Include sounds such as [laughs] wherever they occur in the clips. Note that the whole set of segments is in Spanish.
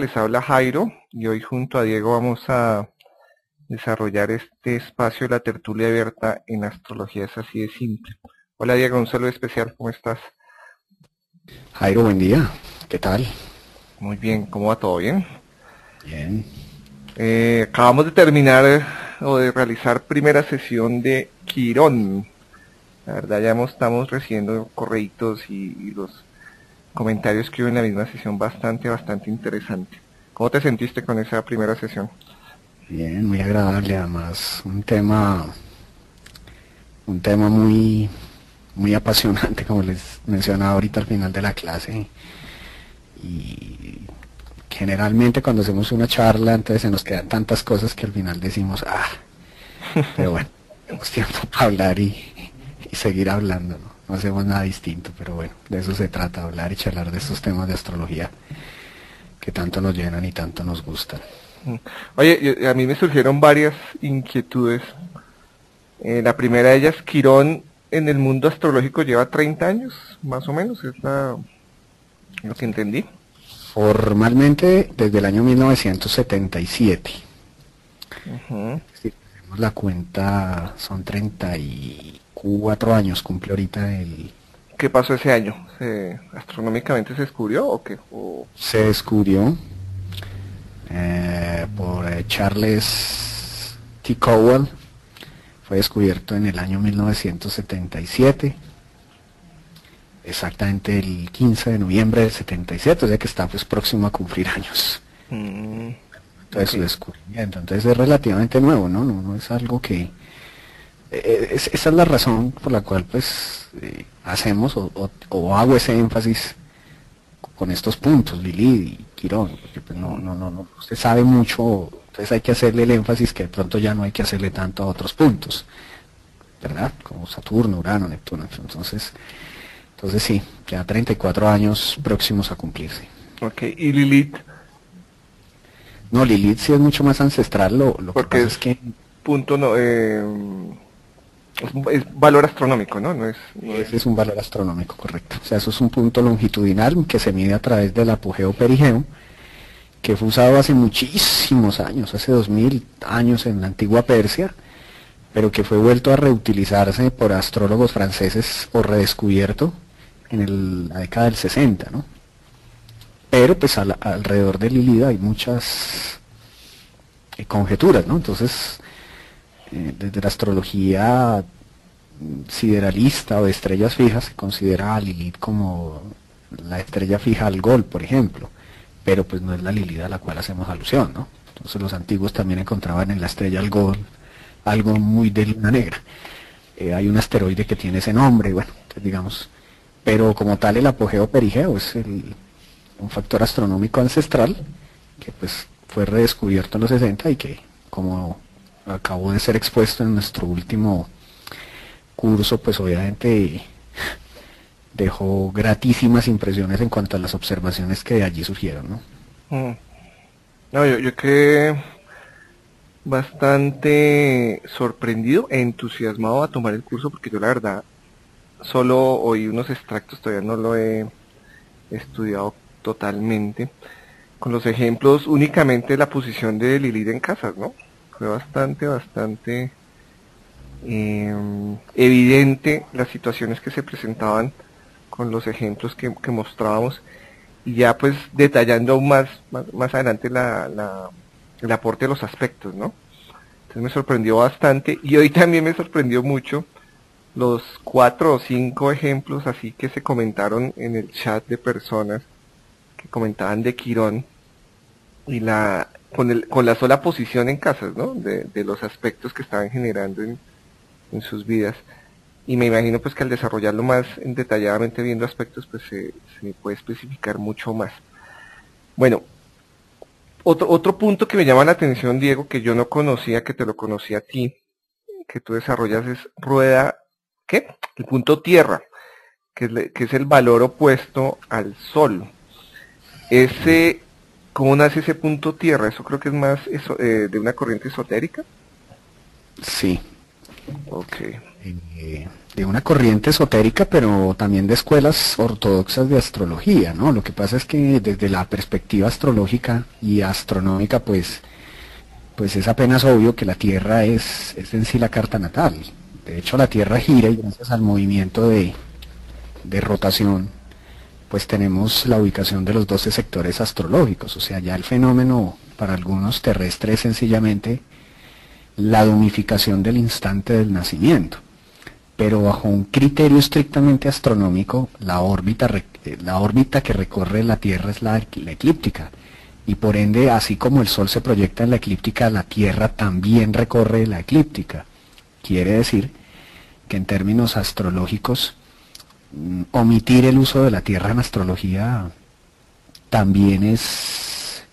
Les habla Jairo y hoy junto a Diego vamos a desarrollar este espacio de la tertulia abierta en astrología es así de simple. Hola Diego, un saludo especial, ¿cómo estás? Jairo, buen día, ¿qué tal? Muy bien, ¿cómo va todo bien? Bien. Eh, acabamos de terminar o de realizar primera sesión de Quirón. La verdad ya estamos recibiendo correitos y, y los comentarios que hubo en la misma sesión bastante, bastante interesante. ¿Cómo te sentiste con esa primera sesión? Bien, muy agradable, además un tema, un tema muy, muy apasionante, [laughs] como les mencionaba ahorita al final de la clase. Y generalmente cuando hacemos una charla, entonces se nos quedan tantas cosas que al final decimos, ah, [laughs] pero bueno, tenemos tiempo para hablar y, y seguir hablando, ¿no? No hacemos nada distinto, pero bueno, de eso se trata, hablar y charlar de estos temas de astrología que tanto nos llenan y tanto nos gustan. Mm. Oye, a mí me surgieron varias inquietudes. Eh, la primera de ellas, Quirón en el mundo astrológico lleva 30 años, más o menos, es la, lo que entendí. Formalmente desde el año 1977. Si hacemos la cuenta, son 30 y cuatro años cumple ahorita el... ¿Qué pasó ese año? ¿Astronómicamente se descubrió o qué? Se descubrió eh, por eh, Charles T. Cowell. Fue descubierto en el año 1977. Exactamente el 15 de noviembre del 77, o sea que está pues próximo a cumplir años. Mm, entonces su descubrimiento. Entonces es relativamente nuevo, ¿no? No, no es algo que eh, esa es la razón por la cual pues eh, hacemos o, hago ese énfasis con estos puntos, Lili y Quirón, porque pues no, no, no, no, usted sabe mucho, entonces hay que hacerle el énfasis que de pronto ya no hay que hacerle tanto a otros puntos, ¿verdad? Como Saturno, Urano, Neptuno, entonces, entonces sí, ya 34 años próximos a cumplirse. Ok, ¿y Lilith? No, Lilith sí es mucho más ancestral, lo, lo que pasa es, que... Punto no, eh es, valor astronómico, ¿no? no, es, es un valor astronómico, correcto. O sea, eso es un punto longitudinal que se mide a través del apogeo perigeo, que fue usado hace muchísimos años, hace dos mil años en la antigua Persia, pero que fue vuelto a reutilizarse por astrólogos franceses o redescubierto en la década del 60, ¿no? Pero pues alrededor de Lilida hay muchas eh, conjeturas, ¿no? Entonces, eh, desde la astrología sideralista o de estrellas fijas se considera a Lilith como la estrella fija al Gol, por ejemplo, pero pues no es la Lilith a la cual hacemos alusión, ¿no? Entonces los antiguos también encontraban en la estrella Algol algo muy de luna negra. Eh, hay un asteroide que tiene ese nombre, bueno, digamos, pero como tal el apogeo perigeo es un factor astronómico ancestral que pues fue redescubierto en los 60 y que como acabó de ser expuesto en nuestro último curso, pues obviamente dejó gratísimas impresiones en cuanto a las observaciones que de allí surgieron, ¿no? Mm. No, yo, quedé bastante sorprendido entusiasmado a tomar el curso porque yo la verdad solo oí unos extractos, todavía no lo he estudiado totalmente, con los ejemplos únicamente de la posición de Lilith en casas, ¿no? Fue bastante, bastante em, evidente las situaciones que se presentaban con los ejemplos que, mostrábamos y ya pues detallando aún más, más, adelante la, la, el aporte de los aspectos, ¿no? Entonces me sorprendió bastante y hoy también me sorprendió mucho los cuatro o cinco ejemplos así que se comentaron en el chat de personas que comentaban de Quirón y la con, el, con la sola posición en casas, ¿no? De, de los aspectos que estaban generando en, en, sus vidas. Y me imagino pues que al desarrollarlo más detalladamente viendo aspectos, pues se, se puede especificar mucho más. Bueno, otro, otro punto que me llama la atención, Diego, que yo no conocía, que te lo conocí a ti, que tú desarrollas es rueda, ¿qué? El punto tierra, que es, que es el valor opuesto al sol. Ese ¿Cómo nace ese punto tierra? Eso creo que es más eso, eh, de una corriente esotérica. Sí. Eh, de una corriente esotérica, pero también de escuelas ortodoxas de astrología, ¿no? Lo que pasa es que desde la perspectiva astrológica y astronómica, pues, pues es apenas obvio que la Tierra es, es en sí la carta natal. De hecho, la Tierra gira y gracias al movimiento de, de rotación, pues tenemos la ubicación de los 12 sectores astrológicos. O sea, ya el fenómeno para algunos terrestres es sencillamente la domificación del instante del nacimiento. Pero bajo un criterio estrictamente astronómico, la órbita, eh, la órbita que recorre la Tierra es la, eclíptica. Y por ende, así como el Sol se proyecta en la eclíptica, la Tierra también recorre la eclíptica. Quiere decir que en términos astrológicos, omitir el uso de la Tierra en astrología también es,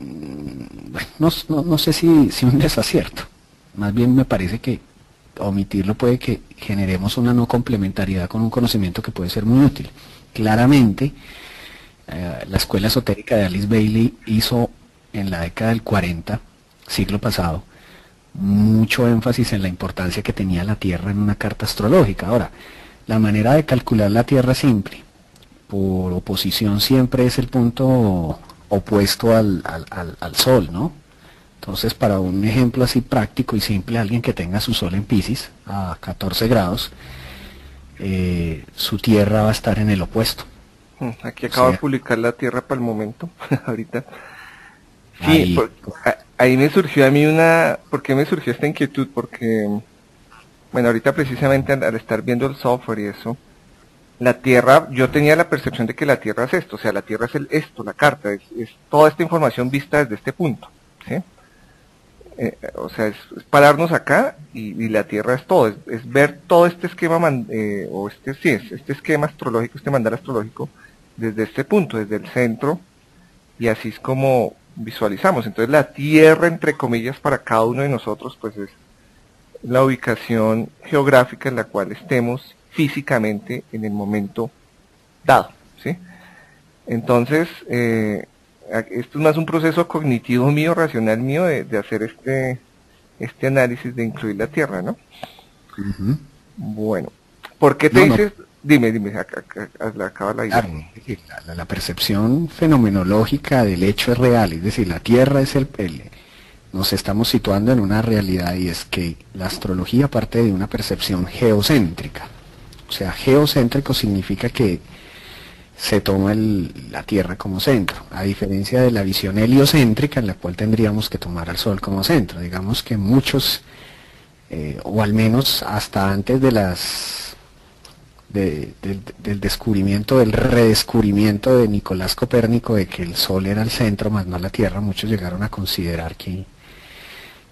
mm, bueno, no, sé si, si un desacierto. Más bien me parece que omitirlo puede que generemos una no complementariedad con un conocimiento que puede ser muy útil. Claramente, eh, la escuela esotérica de Alice Bailey hizo en la década del 40, siglo pasado, mucho énfasis en la importancia que tenía la Tierra en una carta astrológica. Ahora, la manera de calcular la Tierra simple, por oposición siempre es el punto opuesto al, Sol, ¿no? Entonces, para un ejemplo así práctico y simple, alguien que tenga su Sol en Pisces a 14 grados, eh, su Tierra va a estar en el opuesto. Mm, aquí acabo de publicar la Tierra para el momento, [laughs] ahorita. Sí, ahí me surgió a mí una, ¿por qué me surgió esta inquietud? Porque, bueno, ahorita precisamente al, estar viendo el software y eso, la Tierra, yo tenía la percepción de que la Tierra es esto, o sea, la Tierra es el esto, la carta, es, toda esta información vista desde este punto, ¿sí? Eh, o sea, es, pararnos acá y, la Tierra es todo, es, ver todo este esquema, eh, o este, sí, es, este esquema astrológico, este mandar astrológico, desde este punto, desde el centro, y así es como visualizamos. Entonces la tierra, entre comillas, para cada uno de nosotros, pues es la ubicación geográfica en la cual estemos físicamente en el momento dado. ¿sí? Entonces, eh, esto es más un proceso cognitivo mío, racional mío, de, hacer este, este análisis de incluir la Tierra, ¿no? Bueno, ¿por qué te dices, Dime, dime, acaba la idea. la, percepción fenomenológica del hecho es real, es decir, la Tierra es el, Nos estamos situando en una realidad y es que la astrología parte de una percepción geocéntrica. O sea, geocéntrico significa que se toma la Tierra como centro, a diferencia de la visión heliocéntrica en la cual tendríamos que tomar al Sol como centro. Digamos que muchos, eh, o al menos hasta antes de las del descubrimiento, del redescubrimiento de Nicolás Copérnico de que el Sol era el centro, más no la Tierra, muchos llegaron a considerar que,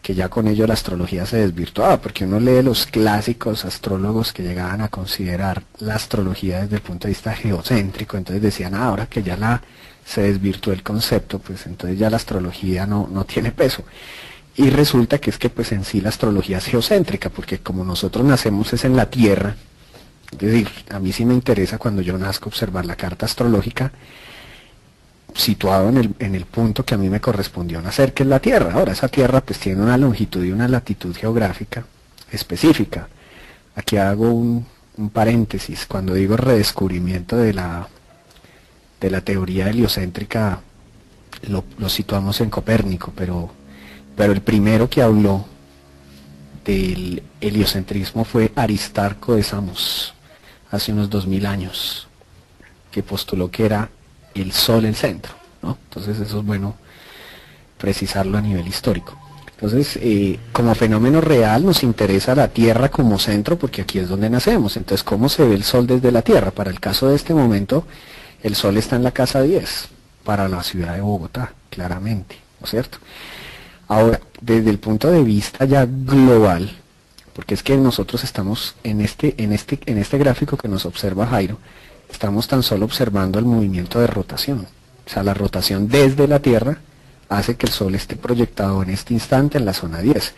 que ya con ello la astrología se desvirtuaba, porque uno lee los clásicos astrólogos que llegaban a considerar la astrología desde el punto de vista geocéntrico, entonces decían, ah, ahora que ya la se desvirtuó el concepto, pues entonces ya la astrología no, no tiene peso. Y resulta que es que pues en sí la astrología es geocéntrica, porque como nosotros nacemos es en la Tierra, es decir, a mí sí me interesa cuando yo nazco observar la carta astrológica situado en el, en el punto que a mí me correspondió nacer, que es la Tierra. Ahora, esa Tierra pues tiene una longitud y una latitud geográfica específica. Aquí hago un, paréntesis. Cuando digo redescubrimiento de la, de la teoría heliocéntrica, lo, lo situamos en Copérnico, pero, pero el primero que habló del heliocentrismo fue Aristarco de Samos hace unos dos mil años, que postuló que era el Sol el centro, ¿no? Entonces eso es bueno precisarlo a nivel histórico. Entonces, eh, como fenómeno real nos interesa la Tierra como centro porque aquí es donde nacemos. Entonces, ¿cómo se ve el Sol desde la Tierra? Para el caso de este momento, el Sol está en la casa 10, para la ciudad de Bogotá, claramente, ¿no es cierto? Ahora, desde el punto de vista ya global, porque es que nosotros estamos en este, en este, en este gráfico que nos observa Jairo, estamos tan solo observando el movimiento de rotación. O sea, la rotación desde la Tierra hace que el Sol esté proyectado en este instante en la zona 10.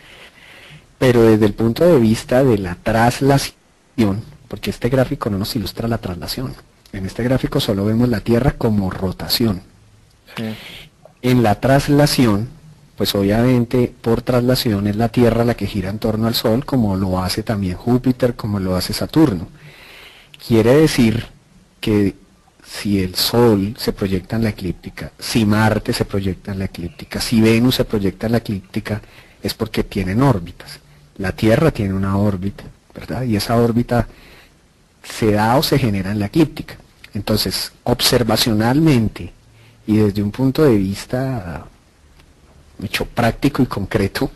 Pero desde el punto de vista de la traslación, porque este gráfico no nos ilustra la traslación. En este gráfico solo vemos la Tierra como rotación. En la traslación, pues obviamente por traslación es la Tierra la que gira en torno al Sol, como lo hace también Júpiter, como lo hace Saturno. Quiere decir que si el Sol se proyecta en la eclíptica, si Marte se proyecta en la eclíptica, si Venus se proyecta en la eclíptica, es porque tienen órbitas. La Tierra tiene una órbita, ¿verdad? Y esa órbita se da o se genera en la eclíptica. Entonces, observacionalmente y desde un punto de vista hecho práctico y concreto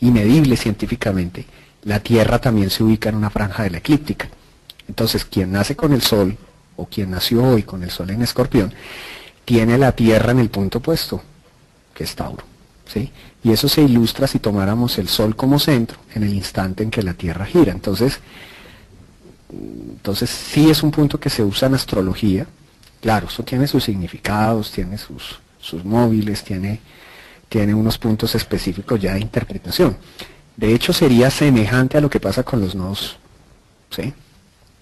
y medible científicamente, la Tierra también se ubica en una franja de la eclíptica. Entonces, quien nace con el Sol, o quien nació hoy con el Sol en Escorpión, tiene la Tierra en el punto opuesto, que es Tauro. ¿sí? Y eso se ilustra si tomáramos el Sol como centro en el instante en que la Tierra gira. Entonces, entonces sí es un punto que se usa en astrología. Claro, eso tiene sus significados, tiene sus, sus móviles, tiene tiene unos puntos específicos ya de interpretación. De hecho, sería semejante a lo que pasa con los nodos. ¿sí?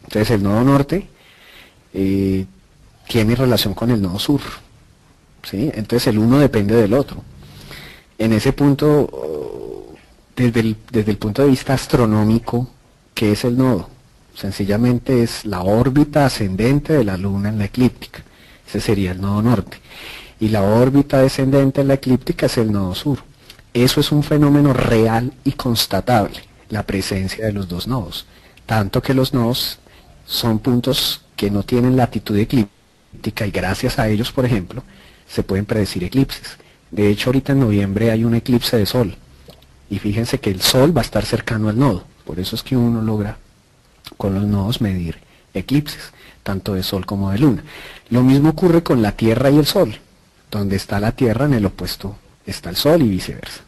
Entonces, el nodo norte eh, tiene relación con el nodo sur. ¿sí? Entonces, el uno depende del otro. En ese punto, desde el, desde el punto de vista astronómico, ¿qué es el nodo? Sencillamente es la órbita ascendente de la Luna en la eclíptica. Ese sería el nodo norte y la órbita descendente en la eclíptica es el nodo sur. Eso es un fenómeno real y constatable, la presencia de los dos nodos. Tanto que los nodos son puntos que no tienen latitud eclíptica y gracias a ellos, por ejemplo, se pueden predecir eclipses. De hecho, ahorita en noviembre hay un eclipse de sol. Y fíjense que el sol va a estar cercano al nodo. Por eso es que uno logra con los nodos medir eclipses, tanto de sol como de luna. Lo mismo ocurre con la Tierra y el Sol donde está la Tierra, en el opuesto está el Sol y viceversa.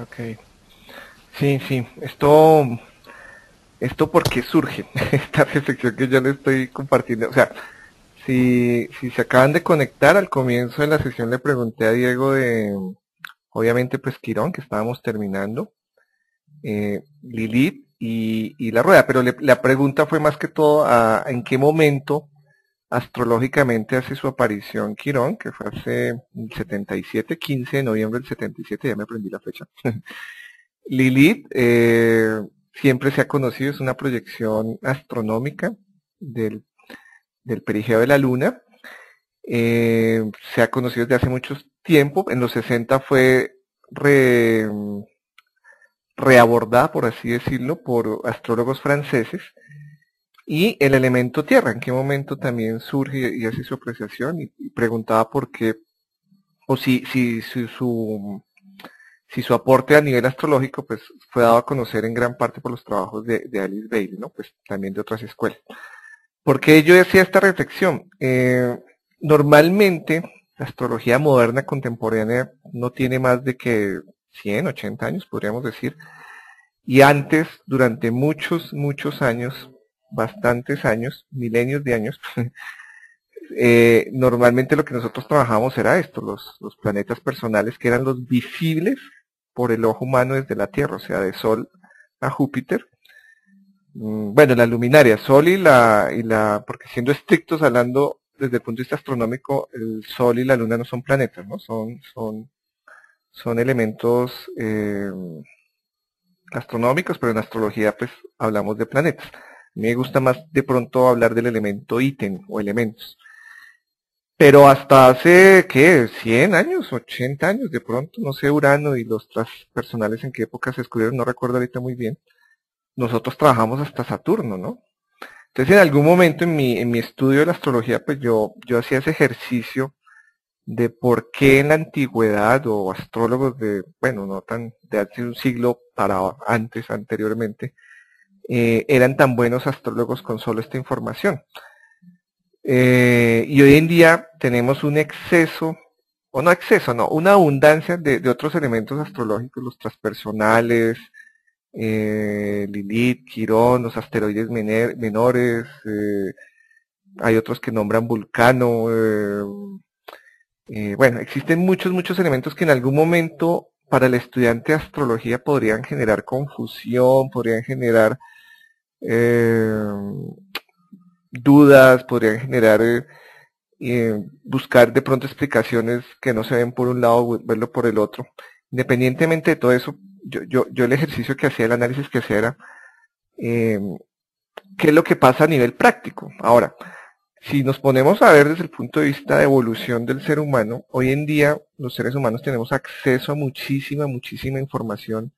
Ok. Sí, sí. Esto, esto por qué surge, [laughs] esta reflexión que yo le estoy compartiendo. O sea, si, si se acaban de conectar al comienzo de la sesión, le pregunté a Diego de, obviamente, pues Quirón, que estábamos terminando, eh, Lilith y, y, la rueda, pero la pregunta fue más que todo en qué momento astrológicamente hace su aparición Quirón, que fue hace el 77, 15 de noviembre del 77, ya me aprendí la fecha. [laughs] Lilith eh, siempre se ha conocido, es una proyección astronómica del, del perigeo de la Luna. Eh, se ha conocido desde hace mucho tiempo, en los 60 fue reabordada, por así decirlo, por astrólogos franceses y el elemento tierra, en qué momento también surge y hace su apreciación, y, preguntaba por qué, o si, si, su, si su aporte a nivel astrológico pues fue dado a conocer en gran parte por los trabajos de, Alice Bailey, ¿no? Pues también de otras escuelas. ¿Por qué yo decía esta reflexión? Eh, normalmente la astrología moderna contemporánea no tiene más de que 100, 80 años, podríamos decir. Y antes, durante muchos, muchos años, bastantes años, milenios de años, [laughs] eh, normalmente lo que nosotros trabajamos era esto, los, los planetas personales que eran los visibles por el ojo humano desde la Tierra, o sea, de Sol a Júpiter. Mm, bueno, la luminaria, Sol y la, y la, porque siendo estrictos hablando desde el punto de vista astronómico, el Sol y la Luna no son planetas, ¿no? Son, son, son elementos eh, astronómicos, pero en astrología pues hablamos de planetas me gusta más de pronto hablar del elemento ítem o elementos. Pero hasta hace, ¿qué? 100 años, 80 años, de pronto, no sé, Urano y los personales en qué época se descubrieron, no recuerdo ahorita muy bien. Nosotros trabajamos hasta Saturno, ¿no? Entonces, en algún momento en mi, en mi estudio de la astrología, pues yo, yo hacía ese ejercicio de por qué en la antigüedad o astrólogos de, bueno, no tan de hace un siglo para antes, anteriormente, eh, eran tan buenos astrólogos con solo esta información. Eh, y hoy en día tenemos un exceso, o no exceso, no, una abundancia de, otros elementos astrológicos, los transpersonales, eh, Lilith, Quirón, los asteroides menores, hay otros que nombran Vulcano, bueno, existen muchos, muchos elementos que en algún momento para el estudiante de astrología podrían generar confusión, podrían generar eh, dudas, podrían generar eh, eh, buscar de pronto explicaciones que no se ven por un lado, verlo por el otro. Independientemente de todo eso, yo, yo, yo el ejercicio que hacía, el análisis que hacía era, eh, ¿qué es lo que pasa a nivel práctico? Ahora, si nos ponemos a ver desde el punto de vista de evolución del ser humano, hoy en día los seres humanos tenemos acceso a muchísima, muchísima información.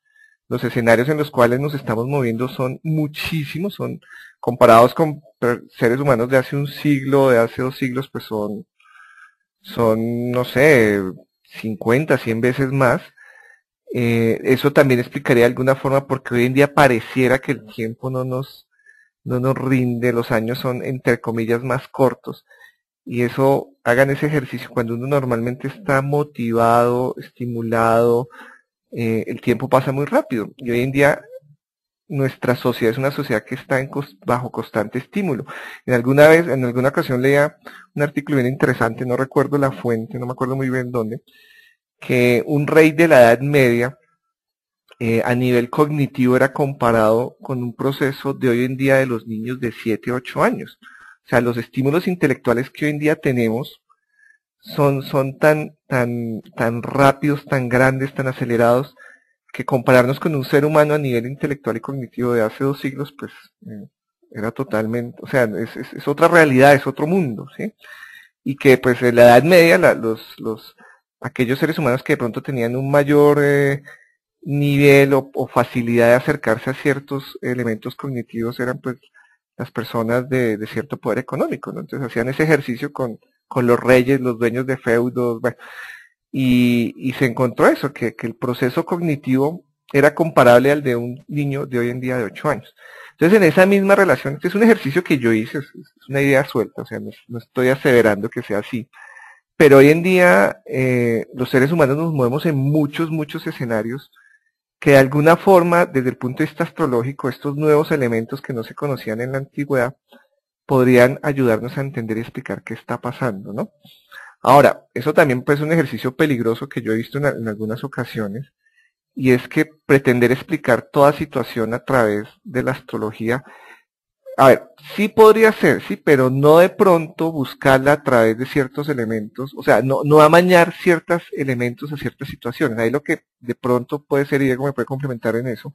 Los escenarios en los cuales nos estamos moviendo son muchísimos, son comparados con seres humanos de hace un siglo, de hace dos siglos, pues son, son, no sé, 50, 100 veces más. Eh, eso también explicaría de alguna forma porque hoy en día pareciera que el tiempo no nos, no nos rinde, los años son entre comillas más cortos. Y eso, hagan ese ejercicio cuando uno normalmente está motivado, estimulado, eh, el tiempo pasa muy rápido. Y hoy en día nuestra sociedad es una sociedad que está en bajo constante estímulo. En alguna vez, en alguna ocasión leía un artículo bien interesante, no recuerdo la fuente, no me acuerdo muy bien dónde, que un rey de la Edad Media eh, a nivel cognitivo era comparado con un proceso de hoy en día de los niños de 7, 8 años. O sea, los estímulos intelectuales que hoy en día tenemos son, son tan, tan, tan rápidos, tan grandes, tan acelerados, que compararnos con un ser humano a nivel intelectual y cognitivo de hace dos siglos, pues eh, era totalmente, o sea, es, es, otra realidad, es otro mundo, ¿sí? Y que pues en la Edad Media los, los, aquellos seres humanos que de pronto tenían un mayor eh, nivel o, facilidad de acercarse a ciertos elementos cognitivos eran pues las personas de, cierto poder económico, ¿no? Entonces hacían ese ejercicio con, con los reyes, los dueños de feudos, y, se encontró eso, que, que, el proceso cognitivo era comparable al de un niño de hoy en día de 8 años. Entonces en esa misma relación, este es un ejercicio que yo hice, es, una idea suelta, o sea, no, estoy aseverando que sea así, pero hoy en día eh, los seres humanos nos movemos en muchos, muchos escenarios que de alguna forma, desde el punto de vista astrológico, estos nuevos elementos que no se conocían en la antigüedad, podrían ayudarnos a entender y explicar qué está pasando, ¿no? Ahora, eso también es un ejercicio peligroso que yo he visto en, algunas ocasiones, y es que pretender explicar toda situación a través de la astrología a ver, sí podría ser, sí, pero no de pronto buscarla a través de ciertos elementos, o sea, no, no amañar ciertos elementos a ciertas situaciones. Ahí lo que de pronto puede ser, y Diego me puede complementar en eso,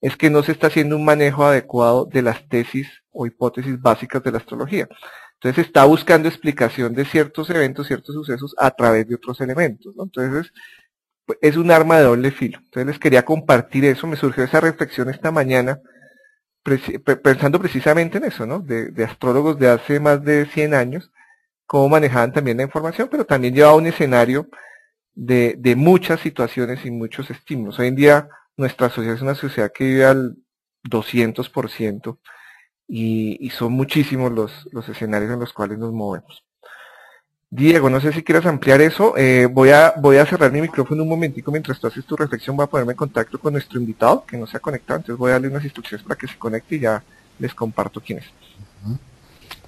es que no se está haciendo un manejo adecuado de las tesis o hipótesis básicas de la astrología. Entonces se está buscando explicación de ciertos eventos, ciertos sucesos a través de otros elementos. Entonces es un arma de doble filo. Entonces les quería compartir eso, me surgió esa reflexión esta mañana pensando precisamente en eso, ¿no? De, astrólogos de hace más de 100 años, cómo manejaban también la información, pero también llevaba un escenario de muchas situaciones y muchos estímulos. Hoy en día nuestra sociedad es una sociedad que vive al 200% y, y son muchísimos los, los escenarios en los cuales nos movemos. Diego, no sé si quieras ampliar eso. Eh, voy, a, voy a cerrar mi micrófono un momentico mientras tú haces tu reflexión. Voy a ponerme en contacto con nuestro invitado que no se ha conectado. Entonces voy a darle unas instrucciones para que se conecte y ya les comparto quién es.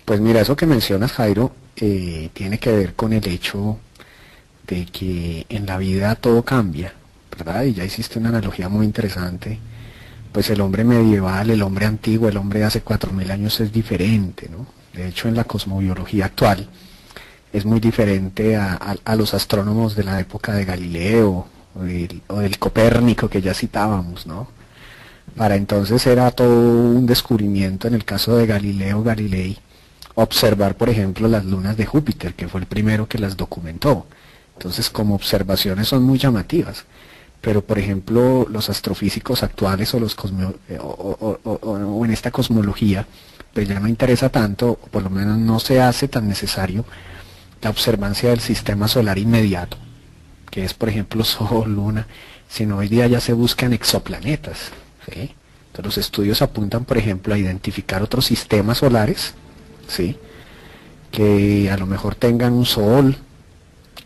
Pues mira, eso que mencionas, Jairo, eh, tiene que ver con el hecho de que en la vida todo cambia, Y ya hiciste una analogía muy interesante. Pues el hombre medieval, el hombre antiguo, el hombre de hace 4.000 años es diferente, ¿no? De hecho, en la cosmobiología actual, es muy diferente a, los astrónomos de la época de Galileo o del, Copérnico que ya citábamos, ¿no? Para entonces era todo un descubrimiento en el caso de Galileo Galilei observar, por ejemplo, las lunas de Júpiter, que fue el primero que las documentó. Entonces, como observaciones son muy llamativas. Pero, por ejemplo, los astrofísicos actuales o, los eh, o en esta cosmología, pues ya no interesa tanto, o por lo menos no se hace tan necesario la observancia del sistema solar inmediato, que es por ejemplo [laughs] Sol, Luna, sino hoy día ya se buscan exoplanetas. Entonces los estudios apuntan por ejemplo a identificar otros sistemas solares, ¿sí? que a lo mejor tengan un Sol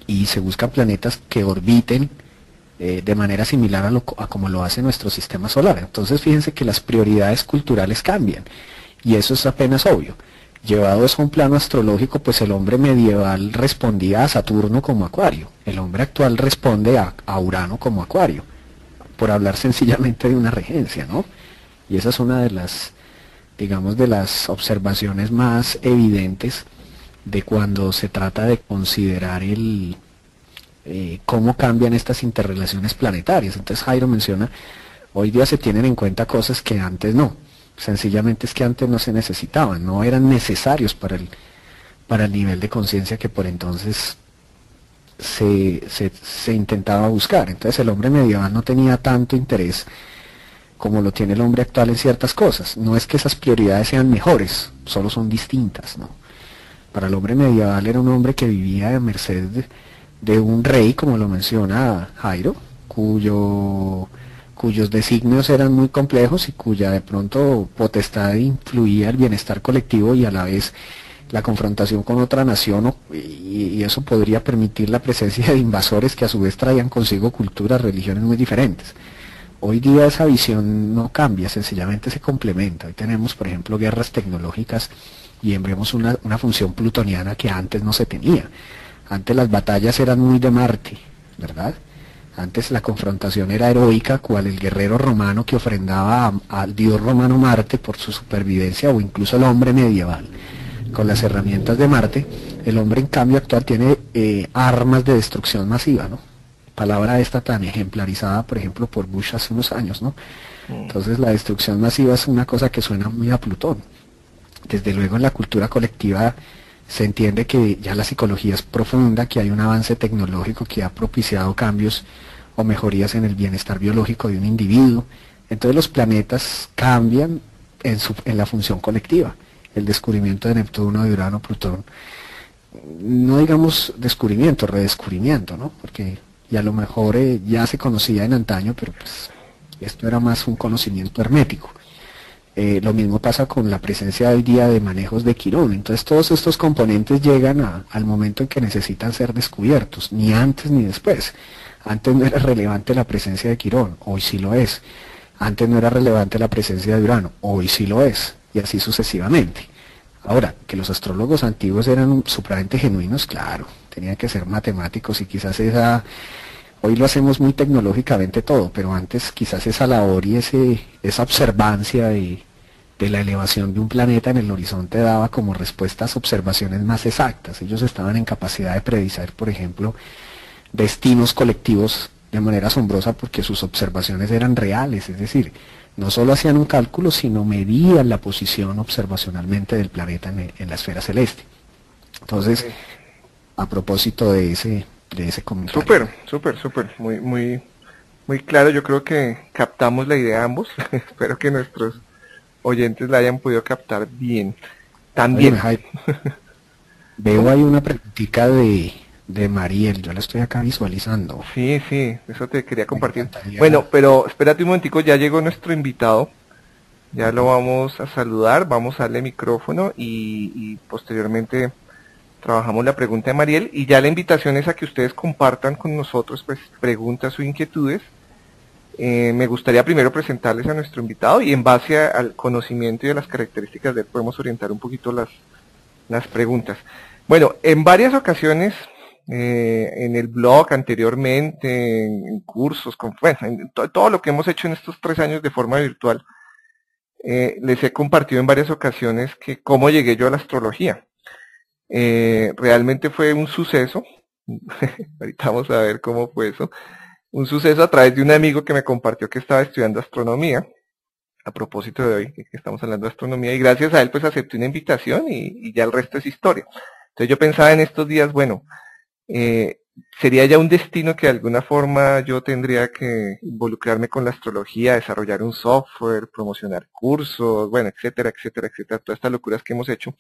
y se buscan planetas que orbiten eh, de manera similar a, lo, a como lo hace nuestro sistema solar. Entonces fíjense que las prioridades culturales cambian y eso es apenas obvio. Llevado eso a un plano astrológico, pues el hombre medieval respondía a Saturno como Acuario. El hombre actual responde a, Urano como Acuario, por hablar [laughs] sencillamente de una regencia, ¿no? Y esa es una de las, digamos, de las observaciones más evidentes de cuando se trata de considerar el eh, cómo cambian estas interrelaciones planetarias. Entonces Jairo menciona, hoy día se tienen en cuenta cosas que antes no. Sencillamente es que antes no se necesitaban, no eran necesarios para el, para el nivel de conciencia que por entonces se, se, intentaba buscar. Entonces el hombre medieval no tenía tanto interés como lo tiene el hombre actual en ciertas cosas. No es que esas prioridades sean mejores, solo son distintas, ¿no? Para el hombre medieval era un hombre que vivía a merced de, un rey, como lo menciona Jairo, cuyo, cuyos designios eran muy complejos y cuya de pronto potestad influía el bienestar colectivo y a la vez la confrontación con otra nación y, eso podría permitir la presencia de invasores que a su vez traían consigo culturas, religiones muy diferentes. Hoy día esa visión no cambia, sencillamente se complementa. Hoy tenemos, por ejemplo, guerras tecnológicas y vemos una, una función plutoniana que antes no se tenía. Antes las batallas eran muy de Marte, ¿verdad? Antes la confrontación era heroica, cual el guerrero romano que ofrendaba al dios romano Marte por su supervivencia o incluso el hombre medieval con las herramientas de Marte. El hombre en cambio actual tiene eh, armas de destrucción masiva, ¿no? Palabra esta tan ejemplarizada, por ejemplo, por Bush hace unos años, ¿no? Mm. Entonces la destrucción masiva es una cosa que suena muy a Plutón. Desde luego en la cultura colectiva se entiende que ya la psicología es profunda, que hay un avance tecnológico que ha propiciado cambios o mejorías en el bienestar biológico de un individuo. Entonces los planetas cambian en, su, en la función colectiva el descubrimiento de Neptuno, de Urano, Plutón, no digamos descubrimiento, redescubrimiento, ¿no? Porque ya a lo mejor eh, ya se conocía en antaño, pero pues esto era más un conocimiento hermético. Eh, lo mismo pasa con la presencia hoy día de manejos de Quirón. Entonces todos estos componentes llegan al momento en que necesitan ser descubiertos, ni antes ni después. Antes no era relevante la presencia de Quirón, hoy sí lo es. Antes no era relevante la presencia de Urano, hoy sí lo es y así sucesivamente. Ahora, que los astrólogos antiguos eran supremamente genuinos, claro, tenían que ser matemáticos y quizás esa, hoy lo hacemos muy tecnológicamente todo, pero antes quizás esa labor y ese, esa observancia de, de la elevación de un planeta en el horizonte daba como respuestas observaciones más exactas. Ellos estaban en capacidad de predecir, por ejemplo, destinos colectivos de manera asombrosa porque sus observaciones eran reales, es decir, no solo hacían un cálculo, sino medían la posición observacionalmente del planeta en, la esfera celeste. Entonces, a propósito de ese, de ese comentario. Súper, súper, súper, muy, muy, muy claro. Yo creo que captamos la idea ambos. [laughs] Espero que nuestros oyentes la hayan podido captar bien. También. veo ahí una práctica de de Mariel, yo la estoy acá visualizando. Sí, sí, eso te quería compartir. Bueno, pero espérate un momentico, ya llegó nuestro invitado, ya lo vamos a saludar, vamos a darle micrófono y, posteriormente trabajamos la pregunta de Mariel y ya la invitación es a que ustedes compartan con nosotros pues preguntas o inquietudes. Eh, me gustaría primero presentarles a nuestro invitado y en base al conocimiento y a las características de él podemos orientar un poquito las, las preguntas. Bueno, en varias ocasiones eh, en el blog anteriormente, en, cursos, con, bueno, en todo lo que hemos hecho en estos tres años de forma virtual, eh, les he compartido en varias ocasiones que cómo llegué yo a la astrología. Eh, realmente fue un suceso, [laughs] ahorita vamos a ver cómo fue eso, un suceso a través de un amigo que me compartió que estaba estudiando astronomía, a propósito de hoy, que estamos hablando de astronomía, y gracias a él pues acepté una invitación y, ya el resto es historia. Entonces yo pensaba en estos días, bueno, eh, sería ya un destino que de alguna forma yo tendría que involucrarme con la astrología, desarrollar un software, promocionar cursos, bueno, etcétera, etcétera, etcétera, todas estas locuras que hemos hecho.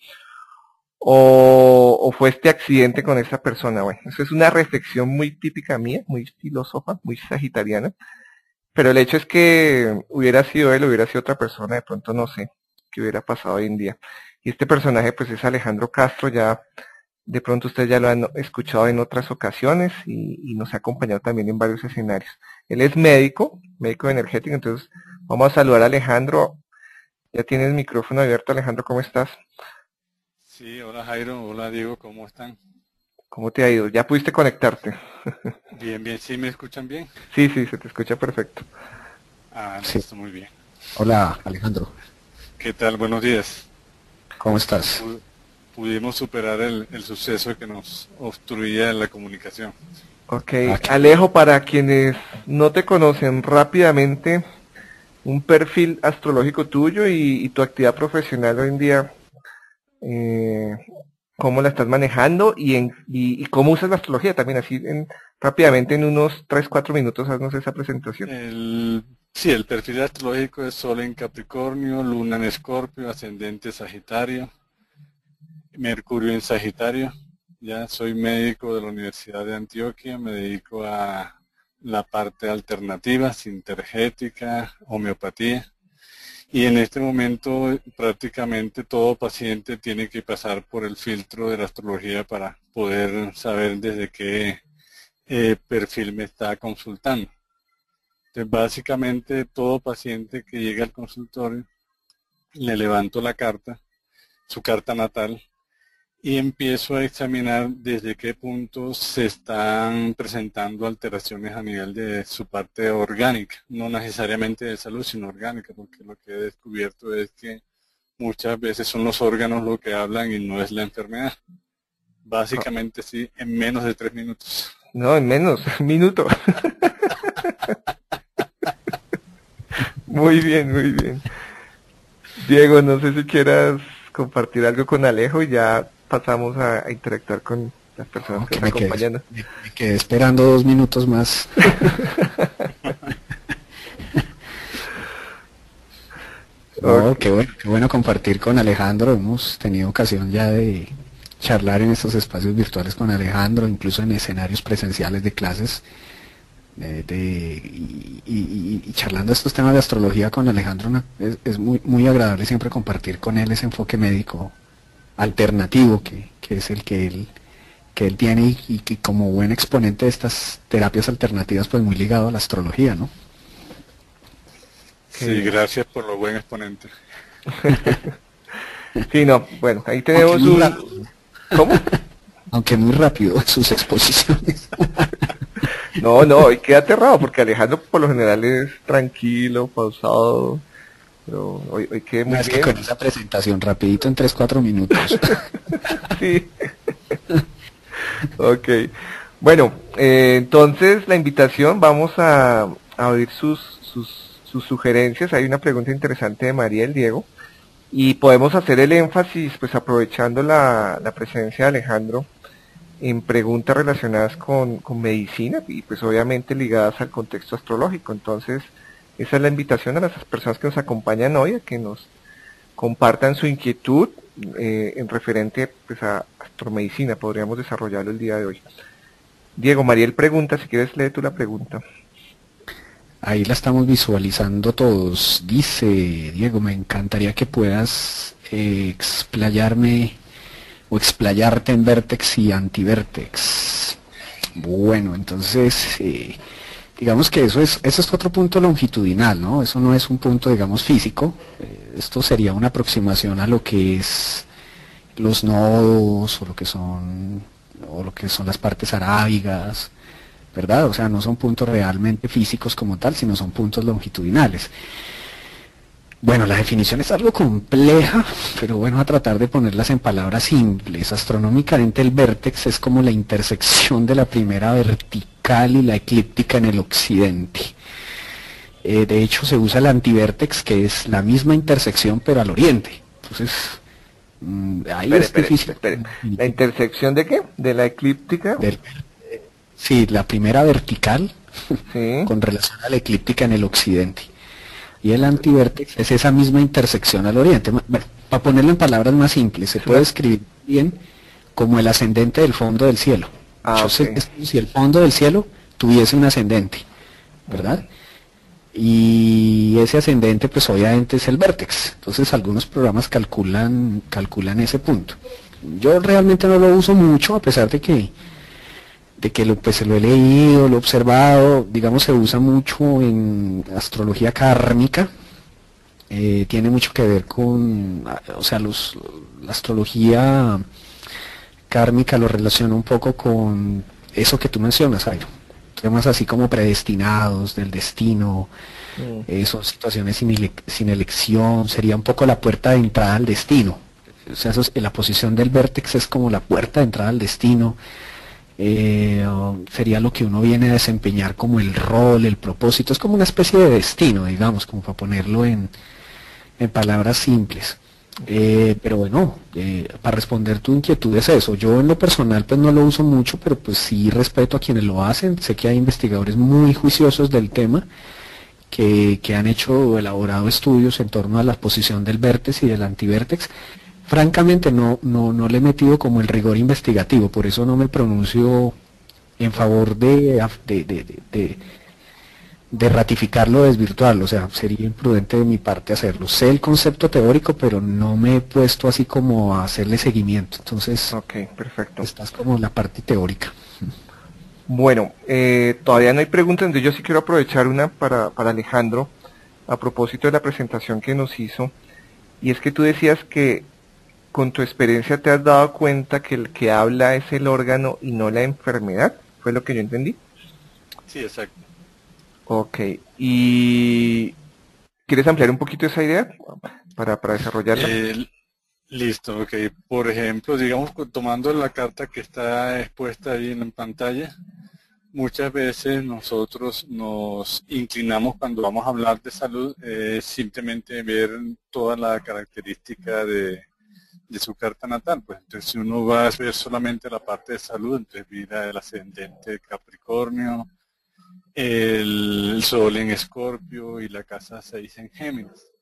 O, fue este accidente con esa persona, bueno, eso es una reflexión muy típica mía, muy filósofa, muy sagitariana, pero el hecho es que hubiera sido él, hubiera sido otra persona, de pronto no sé qué hubiera pasado hoy en día. Y este personaje pues es Alejandro Castro, ya de pronto ustedes ya lo han escuchado en otras ocasiones y, nos ha acompañado también en varios escenarios. Él es médico, médico energético, entonces vamos a saludar a Alejandro. Ya tienes el micrófono abierto, Alejandro, ¿cómo estás? Sí, hola Jairo, hola Diego, ¿cómo están? ¿Cómo te ha ido? ¿Ya pudiste conectarte? [laughs] Bien, bien, ¿sí me escuchan bien? Sí, sí, se te escucha perfecto. Ah, sí. está muy bien. Hola, Alejandro. ¿Qué tal? Buenos días. ¿Cómo estás? pudimos superar el, el suceso que nos obstruía la comunicación. Ok, Alejo, para quienes no te conocen rápidamente, un perfil astrológico tuyo y, tu actividad profesional hoy en día, eh, cómo la estás manejando y, en, y, cómo usas la astrología también, así en, rápidamente en unos 3, 4 minutos haznos esa presentación. El, sí, el perfil astrológico es Sol en Capricornio, Luna en Escorpio, Ascendente Sagitario, Mercurio en Sagitario. Ya soy médico de la Universidad de Antioquia, me dedico a la parte alternativa, sintergética, homeopatía. Y en este momento prácticamente todo paciente tiene que pasar por el filtro de la astrología para poder saber desde qué eh, perfil me está consultando. Entonces, básicamente todo paciente que llega al consultorio, le levanto la carta, su carta natal, y empiezo a examinar desde qué puntos se están presentando alteraciones a nivel de su parte orgánica, no necesariamente de salud, sino orgánica, porque lo que he descubierto es que muchas veces son los órganos lo que hablan y no es la enfermedad. Básicamente sí, en menos de tres minutos. No, en menos, [laughs] minuto. muy bien, muy bien. Diego, no sé si quieras compartir algo con Alejo y ya pasamos a, interactuar con las personas que, me acompañan. me, quedé esperando dos minutos más. [laughs] qué bueno, qué bueno compartir con Alejandro. Hemos tenido ocasión ya de charlar en estos espacios virtuales con Alejandro, incluso en escenarios presenciales de clases. y, charlando estos temas de astrología con Alejandro es, es, muy muy agradable siempre compartir con él ese enfoque médico alternativo que, es el que él que él tiene y, que como buen exponente de estas terapias alternativas pues muy ligado a la astrología, ¿no? Sí, gracias por lo buen exponente. [laughs] sí, no, bueno, ahí tenemos un... ¿Cómo? Aunque muy rápido [laughs] sus exposiciones. [laughs] no, no, y queda aterrado porque Alejandro por lo general es tranquilo, pausado, pero hoy, hoy quedé muy bien. con esa presentación rapidito en 3-4 minutos. [laughs] sí. ok. Bueno, eh, entonces la invitación, vamos a, a oír sus, sus, sus, sugerencias. Hay una pregunta interesante de María el Diego. Y podemos hacer el énfasis, pues aprovechando la, la presencia de Alejandro, en preguntas relacionadas con, con medicina y pues obviamente ligadas al contexto astrológico. Entonces, esa es la invitación a las personas que nos acompañan hoy a que nos compartan su inquietud eh, en referente pues, a astromedicina. Podríamos desarrollarlo el día de hoy. Diego, Mariel pregunta, si quieres lee tú la pregunta. Ahí la estamos visualizando todos. Dice, Diego, me encantaría que puedas eh, explayarme o explayarte en Vertex y Antivertex. Bueno, entonces, eh, digamos que eso es, es otro punto longitudinal, ¿no? Eso no es un punto, digamos, físico. Eh, esto sería una aproximación a lo que es los nodos o lo que son o lo que son las partes arábigas, ¿verdad? O sea, no son puntos realmente físicos como tal, sino son puntos longitudinales. Bueno, la definición es algo compleja, pero bueno, a tratar de ponerlas en palabras simples. Astronómicamente el vértex es como la intersección de la primera vertical y la eclíptica en el occidente. Eh, de hecho, se usa el antivértex, que es la misma intersección, pero al oriente. Entonces, mm, ahí es difícil. ¿La intersección de qué? ¿De la eclíptica? sí, la primera vertical [laughs] con relación a la eclíptica en el occidente y el antivértex es esa misma intersección al oriente. para ponerlo en palabras más simples, se puede escribir bien como el ascendente del fondo del cielo. Ah, si el fondo del cielo tuviese un ascendente, ¿verdad? Y ese ascendente pues obviamente es el vértex. Entonces algunos programas calculan, calculan ese punto. Yo realmente no lo uso mucho a pesar de que de que lo, pues, lo he leído, lo he observado, digamos, se usa mucho en astrología kármica, eh, tiene mucho que ver con, o sea, los, la astrología kármica lo relaciona un poco con eso que tú mencionas, Airo. Temas así como predestinados, del destino, mm. eh, son situaciones sin, sin, elección, sería un poco la puerta de entrada al destino. o sea, la posición del vértex es como la puerta de entrada al destino, eh, sería lo que uno viene a desempeñar como el rol, el propósito, es como una especie de destino, digamos, como para ponerlo en, en palabras simples. Eh, pero bueno, eh, para responder tu inquietud es eso. Yo en lo personal pues no lo uso mucho, pero pues sí respeto a quienes lo hacen. Sé que hay investigadores muy juiciosos del tema que, que han hecho elaborado estudios en torno a la posición del vértex y del antivértex. Francamente no, no, no le he metido como el rigor investigativo, por eso no me pronuncio en favor de, de, de de ratificarlo o desvirtuarlo, o sea, sería imprudente de mi parte hacerlo. Sé el concepto teórico, pero no me he puesto así como a hacerle seguimiento. Entonces, ok, perfecto. Estás como en la parte teórica. Bueno, eh, todavía no hay preguntas, entonces yo sí quiero aprovechar una para, para Alejandro, a propósito de la presentación que nos hizo, y es que tú decías que con tu experiencia te has dado cuenta que el que habla es el órgano y no la enfermedad, ¿fue lo que yo entendí? Sí, exacto. Ok, y ¿quieres ampliar un poquito esa idea para, para desarrollarla? listo, ok. Por ejemplo, digamos, tomando la carta que está expuesta ahí en pantalla, muchas veces nosotros nos inclinamos cuando vamos a hablar de salud, simplemente ver toda la característica de, de su carta natal. Pues entonces si uno va a ver solamente la parte de salud, entonces mira el ascendente Capricornio, el Sol en Escorpio y la casa 6 en Géminis.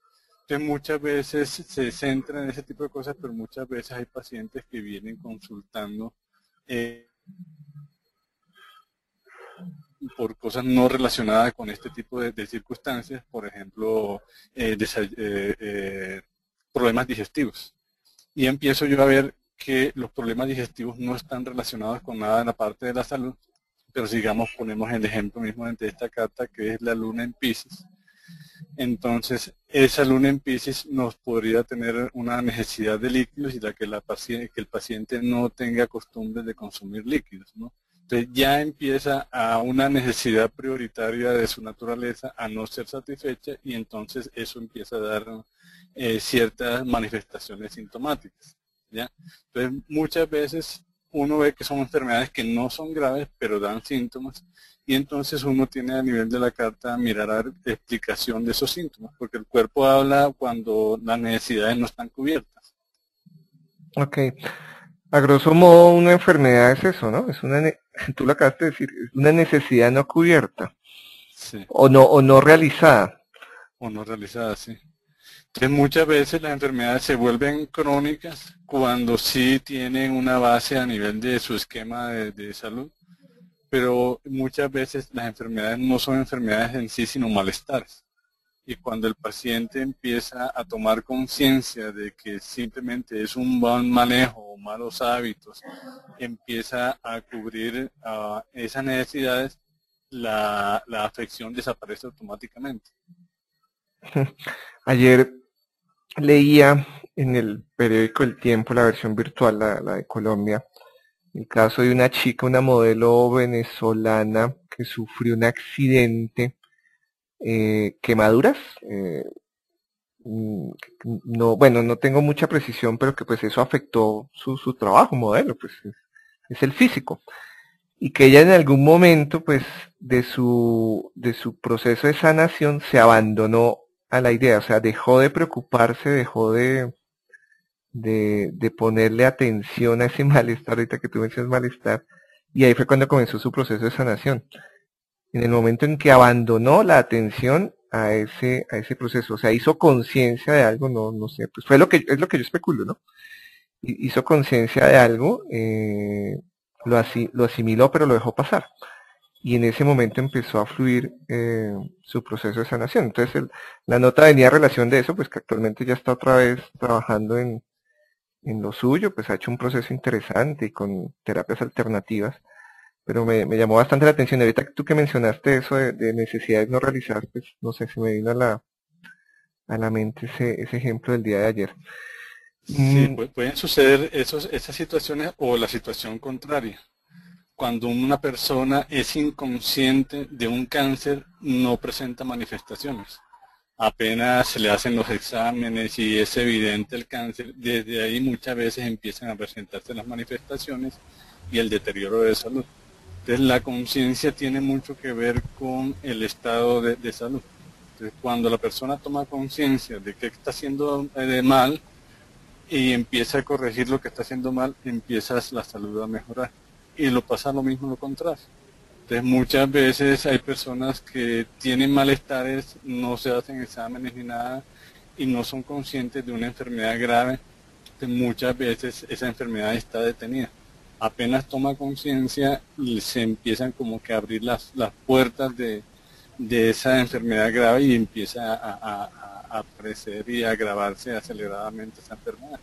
Entonces muchas veces se centra en ese tipo de cosas, pero muchas veces hay pacientes que vienen consultando eh, por cosas no relacionadas con este tipo de, circunstancias, por ejemplo, eh, eh, problemas digestivos. Y empiezo yo a ver que los problemas digestivos no están relacionados con nada en la parte de la salud, pero sigamos, ponemos el ejemplo mismo de esta carta que es la luna en Pisces. Entonces, esa luna en Pisces nos podría tener una necesidad de líquidos y la que, el paciente no tenga costumbre de consumir líquidos. Entonces ya empieza a una necesidad prioritaria de su naturaleza a no ser satisfecha y entonces eso empieza a dar eh, ciertas manifestaciones sintomáticas. Entonces muchas veces uno ve que son enfermedades que no son graves, pero dan síntomas, y entonces uno tiene a nivel de la carta mirar a explicación de esos síntomas, porque el cuerpo habla cuando las necesidades no están cubiertas. Ok. A grosso modo, una enfermedad es eso, ¿no? Es una, [laughs] tú lo acabaste de decir, es una necesidad no cubierta. Sí. O no, o no realizada. O no realizada, sí. Muchas veces las enfermedades se vuelven crónicas cuando sí tienen una base a nivel de su esquema de, salud, pero muchas veces las enfermedades no son enfermedades en sí, sino malestares. Y cuando el paciente empieza a tomar conciencia de que simplemente es un buen manejo o malos hábitos, empieza a cubrir esas necesidades, la, la afección desaparece automáticamente. [laughs] Ayer leía en el periódico El Tiempo, la versión virtual, la, de Colombia, el caso de una chica, una modelo venezolana que sufrió un accidente, eh, quemaduras, eh, mm, no, bueno, no tengo mucha precisión, pero que pues eso afectó su, su trabajo modelo, pues es, es, el físico. Y que ella en algún momento, pues, de su, de su proceso de sanación se abandonó a la idea, o sea, dejó de preocuparse, dejó de, de, de ponerle atención a ese [laughs] malestar, ahorita que tú mencionas malestar, y ahí fue cuando comenzó su proceso de sanación. En el momento en que abandonó la atención a ese, a ese proceso, o sea, hizo conciencia de algo, no, no sé, pues fue lo que, es lo que yo especulo, ¿no? Hizo conciencia de algo, eh, lo, lo asimiló, pero lo dejó pasar y en ese momento empezó a fluir eh, su proceso de sanación. Entonces la nota venía a relación de eso, pues que actualmente ya está otra vez trabajando en, en lo suyo, pues ha hecho un proceso interesante y con terapias alternativas, pero me, me llamó bastante la atención. Ahorita tú que mencionaste eso de, necesidades no realizadas, pues no sé, se me vino a la, a la mente ese, ese ejemplo del día de ayer. Sí, mm. pueden suceder esos, esas situaciones o la situación contraria cuando una persona es inconsciente de un cáncer no presenta manifestaciones. apenas se le hacen los exámenes y es evidente el cáncer, desde ahí muchas veces empiezan a presentarse las manifestaciones y el deterioro de salud. Entonces la conciencia tiene mucho que ver con el estado de, salud. Entonces cuando la persona toma conciencia de que está haciendo eh, de mal y empieza a corregir lo que está haciendo mal, empieza la salud a mejorar. Y lo pasa lo mismo lo contrario entonces muchas veces hay personas que tienen malestares, no se hacen exámenes ni nada y no son conscientes de una enfermedad grave. Entonces muchas veces esa enfermedad está detenida. Apenas toma conciencia se empiezan como que a abrir las, las puertas de, esa enfermedad grave y empieza a, a, crecer y a agravarse aceleradamente esa enfermedad.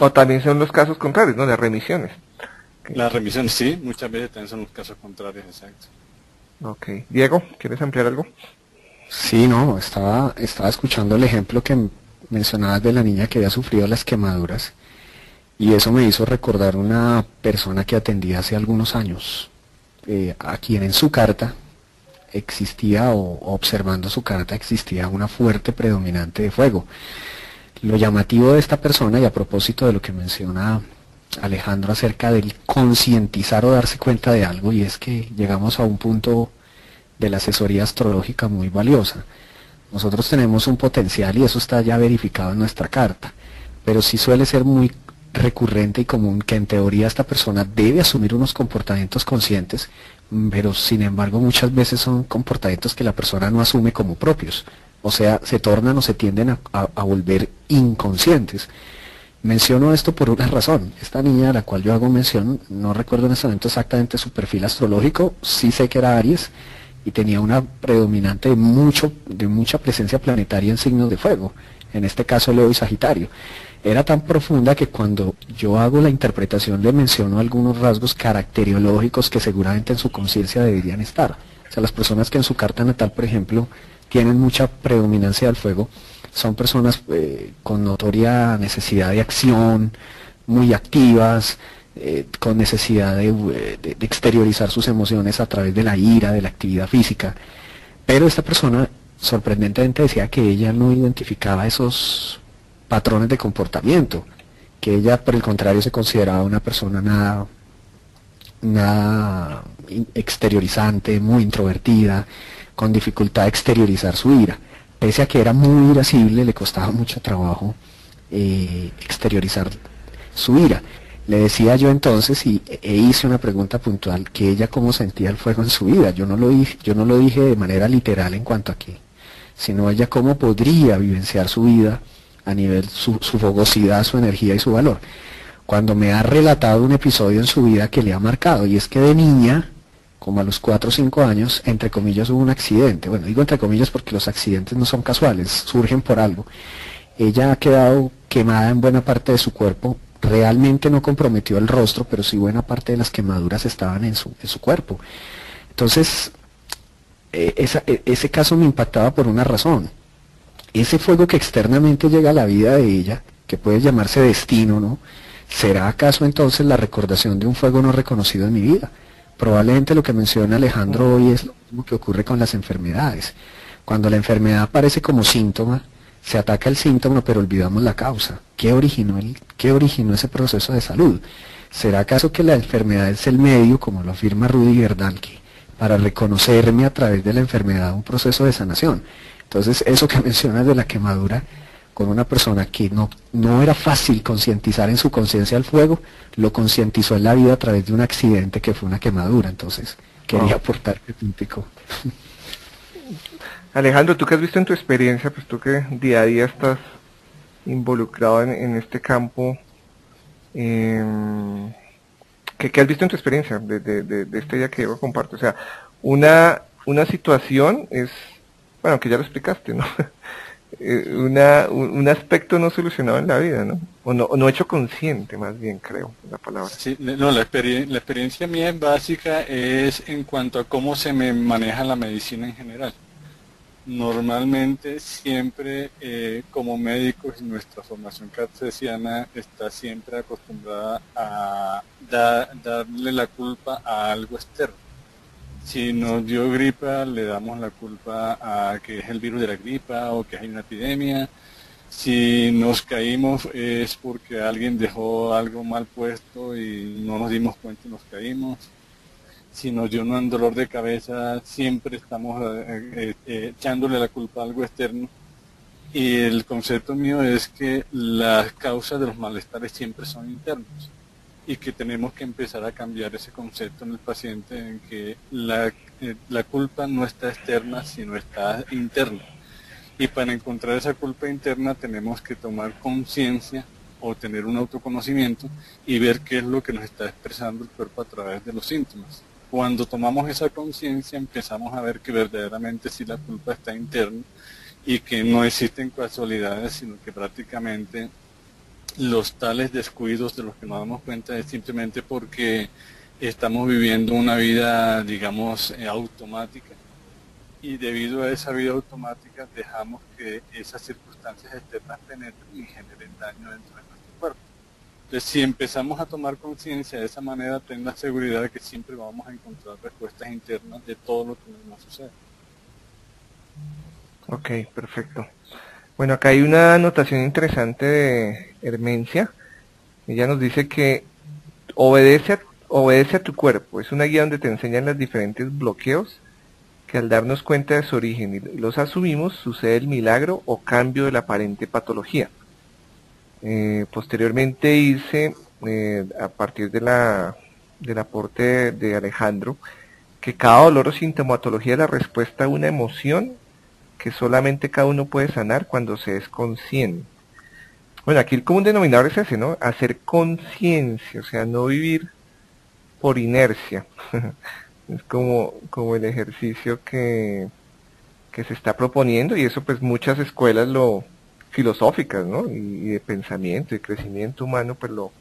O también son los casos contrarios, ¿no? De remisiones. La remisión sí, muchas veces también son los casos contrarios, exacto. Ok. Diego, ¿quieres ampliar algo? Sí, no, estaba, estaba escuchando el ejemplo que mencionabas de la niña que había sufrido las quemaduras y eso me hizo recordar una persona que atendí hace algunos años, eh, a quien en su carta existía o observando su carta existía una fuerte predominante de fuego. Lo llamativo de esta persona y a propósito de lo que menciona Alejandro acerca del concientizar o darse cuenta de algo y es que llegamos a un punto de la asesoría astrológica muy valiosa. Nosotros tenemos un potencial y eso está ya verificado en nuestra carta, pero sí suele ser muy recurrente y común que en teoría esta persona debe asumir unos comportamientos conscientes, pero sin embargo muchas veces son comportamientos que la persona no asume como propios, o sea, se tornan o se tienden a, a volver inconscientes. Menciono esto por una razón. Esta niña a la cual yo hago mención, no recuerdo en este momento exactamente su perfil astrológico, sí sé que era Aries y tenía una predominante de, mucho, de mucha presencia planetaria en signos de fuego, en este caso Leo y Sagitario. Era tan profunda que cuando yo hago la interpretación le menciono algunos rasgos caracteriológicos que seguramente en su conciencia deberían estar. O sea, las personas que en su carta natal, por ejemplo, tienen mucha predominancia del fuego, son personas eh, con notoria necesidad de acción, muy activas, eh, con necesidad eh, de, exteriorizar sus emociones a través de la ira, de la actividad física. Pero esta persona sorprendentemente decía que ella no identificaba esos patrones de comportamiento, que ella por el contrario se consideraba una persona nada, nada exteriorizante, muy introvertida, con dificultad de exteriorizar su ira pese a que era muy irascible, le costaba mucho trabajo eh, exteriorizar su ira. Le decía yo entonces y e hice una pregunta puntual que ella cómo sentía el fuego en su vida. Yo no lo dije, yo no lo dije de manera literal en cuanto a qué, sino ella cómo podría vivenciar su vida a nivel su, su fogosidad, su energía y su valor. Cuando me ha relatado un episodio en su vida que le ha marcado y es que de niña como a los 4 o 5 años, entre comillas, hubo un accidente. Bueno, digo entre comillas porque los accidentes no son casuales, surgen por algo. Ella ha quedado quemada en buena parte de su cuerpo, realmente no comprometió el rostro, pero sí buena parte de las quemaduras estaban en su, cuerpo. Entonces, eh, e, ese caso me impactaba por una razón. Ese fuego que externamente llega a la vida de ella, que puede llamarse destino, ¿no? ¿Será acaso entonces la recordación de un fuego no reconocido en mi vida? Probablemente lo que menciona Alejandro hoy es lo mismo que ocurre con las enfermedades. Cuando la enfermedad aparece como síntoma, se ataca el síntoma pero olvidamos la causa. ¿Qué originó, el, qué originó ese proceso de salud? ¿Será acaso que la enfermedad es el medio, como lo afirma Rudy Gerdalke, para reconocerme a través de la enfermedad un proceso de sanación? Entonces, eso que [laughs] mencionas de la quemadura con una persona que no, no era fácil concientizar en su conciencia el fuego, lo concientizó en la vida a través de un accidente que fue una quemadura. Entonces, quería aportar que pico. [laughs] Alejandro, tú que has visto en tu experiencia, pues tú que día a día estás involucrado en, este campo, eh, ¿qué, has visto en tu experiencia de, de, de, este día que yo comparto? O sea, una, una situación es, bueno, que ya lo explicaste, ¿no? [laughs] Eh, una, un, aspecto no solucionado en la vida, ¿no? O no, no hecho consciente, más bien, creo, la palabra. Sí, no, la, experiencia mía básica es en cuanto a cómo se me maneja la medicina en general. Normalmente siempre eh, como médicos nuestra formación cartesiana está siempre acostumbrada a darle la culpa a algo externo Si nos dio gripa, le damos la culpa a que es el virus de la gripa o que hay una epidemia. Si nos caímos es porque alguien dejó algo mal puesto y no nos dimos cuenta y nos caímos. Si nos dio un dolor de cabeza, siempre estamos eh, eh, echándole la culpa a algo externo. Y el concepto mío es que las causas de los malestares siempre son internos y que tenemos que empezar a cambiar ese concepto en el paciente en que la, eh, la culpa no está externa sino está interna. Y para encontrar esa culpa interna tenemos que tomar conciencia o tener un autoconocimiento y ver qué es lo que nos está expresando el cuerpo a través de los síntomas. Cuando tomamos esa conciencia empezamos a ver que verdaderamente si la culpa está interna y que no existen casualidades, sino que prácticamente los tales descuidos de los que nos damos cuenta es simplemente porque estamos viviendo una vida, digamos, eh, automática y debido a esa vida automática dejamos que esas circunstancias externas penetren y generen daño dentro de nuestro cuerpo. Entonces, si empezamos a tomar conciencia de esa manera, ten la seguridad de que siempre vamos a encontrar respuestas internas de todo lo que nos sucede. Ok, perfecto. Bueno, acá hay una anotación interesante de Hermencia. Ella nos dice que obedece a, obedece a tu cuerpo. Es una guía donde te enseñan los diferentes bloqueos que al darnos cuenta de su origen y los asumimos, sucede el milagro o cambio de la aparente patología. Eh, posteriormente dice, eh, a partir de la, del aporte de Alejandro, que cada dolor o sintomatología es la respuesta a una emoción que solamente cada uno puede sanar cuando se es consciente. Bueno, aquí el común denominador es ese, ¿no? Hacer conciencia, o sea, no vivir por inercia. [laughs] es como, como el ejercicio que, que se está proponiendo y eso pues muchas escuelas lo filosóficas, ¿no? Y, de pensamiento y crecimiento humano pues lo,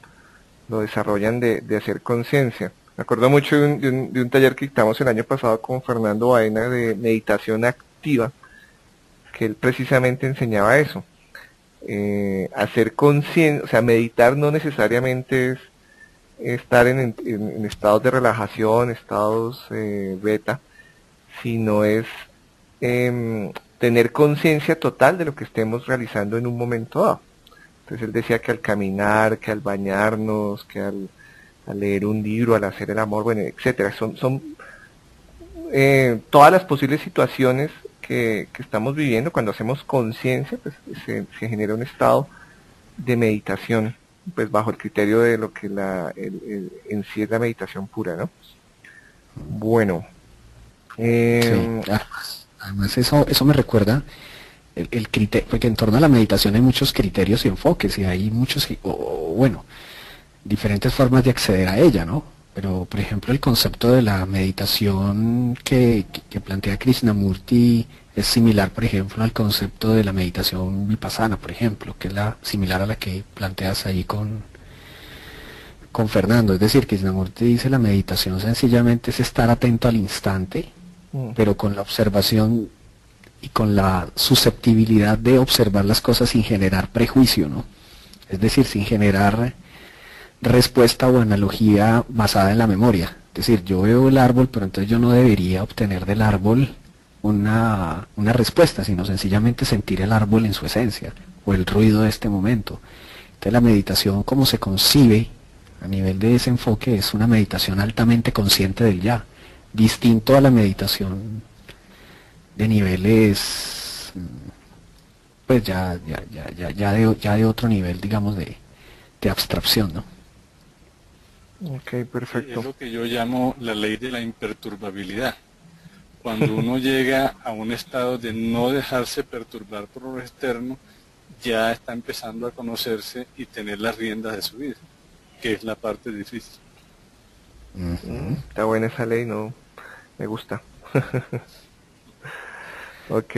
lo desarrollan de, de hacer conciencia. Me acuerdo mucho de un, de un, taller que dictamos el año pasado con Fernando Baena de meditación activa que él precisamente enseñaba eso. Eh, hacer conciencia, o sea, meditar no necesariamente es estar en, estados de relajación, estados eh, beta, sino es em, tener conciencia total de lo que estemos realizando en un momento dado. Entonces él decía que al caminar, que al bañarnos, que al, leer un libro, al hacer el amor, bueno, etcétera, son, son eh, todas las posibles situaciones que, estamos viviendo, cuando hacemos conciencia, pues se, genera un estado de meditación, pues bajo el criterio de lo que la, en sí es la meditación pura, ¿no? Bueno. Eh, además, eso, eso me recuerda el, el, criterio, porque en torno a la meditación hay muchos criterios y enfoques y hay muchos, bueno, diferentes formas de acceder a ella, ¿no? Pero, por ejemplo, el concepto de la meditación que, que, plantea Krishnamurti es similar, por ejemplo, al concepto de la meditación vipassana, por ejemplo, que es la similar a la que planteas ahí con, con Fernando. Es decir, Krishnamurti dice la meditación sencillamente es estar atento al instante, mm. pero con la observación y con la susceptibilidad de observar las cosas sin generar prejuicio, ¿no? Es decir, sin generar respuesta o analogía basada en la memoria. Es decir, yo veo el árbol, pero entonces yo no debería obtener del árbol una, una respuesta, sino sencillamente sentir el árbol en su esencia o el ruido de este momento. Entonces la meditación como se concibe a nivel de ese enfoque es una meditación altamente consciente del ya, distinto a la meditación de niveles pues ya, ya, ya, ya, de, ya de otro nivel, digamos, de, de abstracción, ¿no? Ok, perfecto. Es lo que yo llamo la ley de la imperturbabilidad. Cuando uno llega a un estado de no dejarse perturbar por lo externo, ya está empezando a conocerse y tener las riendas de su vida, que es la parte difícil. Está buena esa ley, no me gusta. [laughs] ok.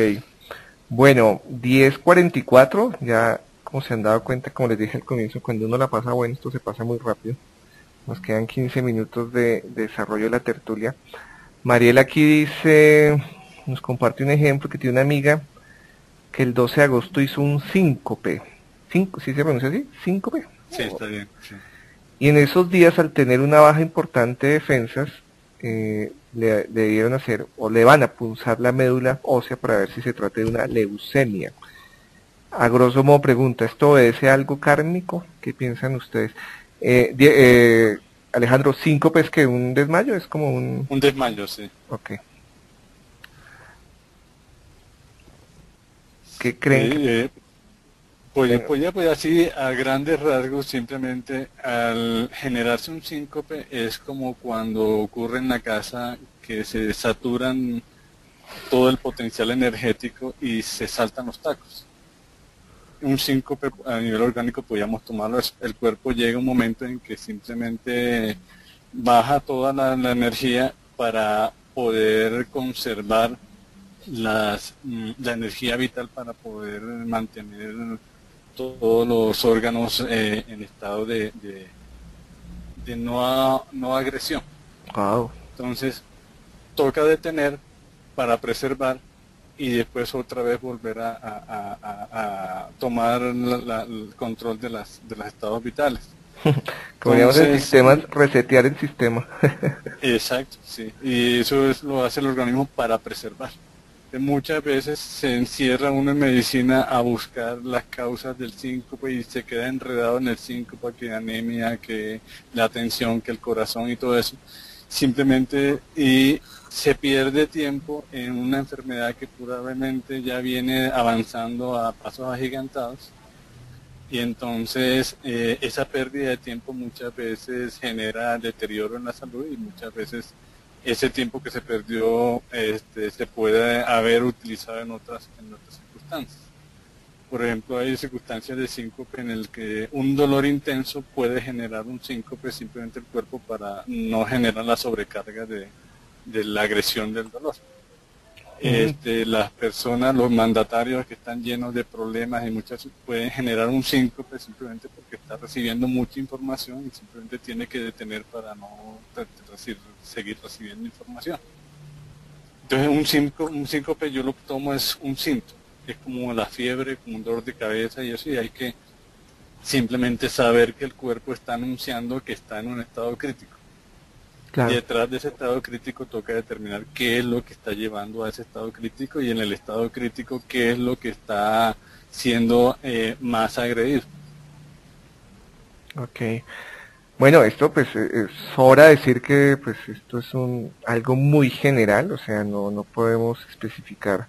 Bueno, 10.44, ya como se han dado cuenta, como les dije al comienzo, cuando uno la pasa bueno, esto se pasa muy rápido. Nos quedan 15 minutos de, desarrollo de la tertulia. Mariela aquí dice, nos comparte un ejemplo que tiene una amiga que el 12 de agosto hizo un síncope. Cinco, ¿Sí se pronuncia así? ¿Síncope? Sí, está bien. Y en esos días, al tener una baja importante de defensas, eh, le, debieron hacer o le van a punzar la médula ósea para ver si se trata de una leucemia. A grosso modo pregunta, ¿esto obedece algo kármico? ¿Qué piensan ustedes? Eh, eh, Alejandro, ¿cinco es que un desmayo? Es como un... Un desmayo, sí. Ok. ¿Qué creen? Eh, pues, pues, ya, pues así a grandes rasgos, simplemente al generarse un síncope es como cuando ocurre en la casa que se saturan todo el potencial energético y se saltan los tacos. Un síncope a nivel orgánico podríamos tomarlo, el cuerpo llega un momento en que simplemente baja toda la, la energía para poder conservar las, mm, la energía vital para poder mantener todos los órganos eh, en estado de, de, no, no agresión. Entonces, toca detener para preservar y después otra vez volver a, tomar el control de, las, de los estados vitales. [laughs] Como el sistema, resetear el sistema. [laughs] exacto, sí. Y eso es, lo hace el organismo para preservar muchas veces se encierra uno en medicina a buscar las causas del síncope y se queda enredado en el síncope, que anemia, que la tensión, que el corazón y todo eso. Simplemente y se pierde tiempo en una enfermedad que probablemente ya viene avanzando a pasos agigantados y entonces eh, esa pérdida de tiempo muchas veces genera deterioro en la salud y muchas veces ese tiempo que se perdió este, se puede haber utilizado en otras, en otras circunstancias. Por ejemplo, hay circunstancias de síncope en el que un dolor intenso puede generar un síncope simplemente el cuerpo para no generar la sobrecarga de, de la agresión del dolor. Este, las personas, los mandatarios que están llenos de problemas y muchas pueden generar un síncope simplemente porque está recibiendo mucha información y simplemente tiene que detener para no seguir recibiendo información. Entonces un síncope, un síncope yo lo tomo es un síntoma, es como la fiebre, como un dolor de cabeza y eso y hay que simplemente saber que el cuerpo está anunciando que está en un estado crítico y detrás de ese estado crítico toca determinar qué es lo que está llevando a ese estado crítico y en el estado crítico qué es lo que está siendo eh, más agredido. Ok. Bueno, esto pues e-, es hora decir que pues esto es un algo muy general, o sea, no, no podemos especificar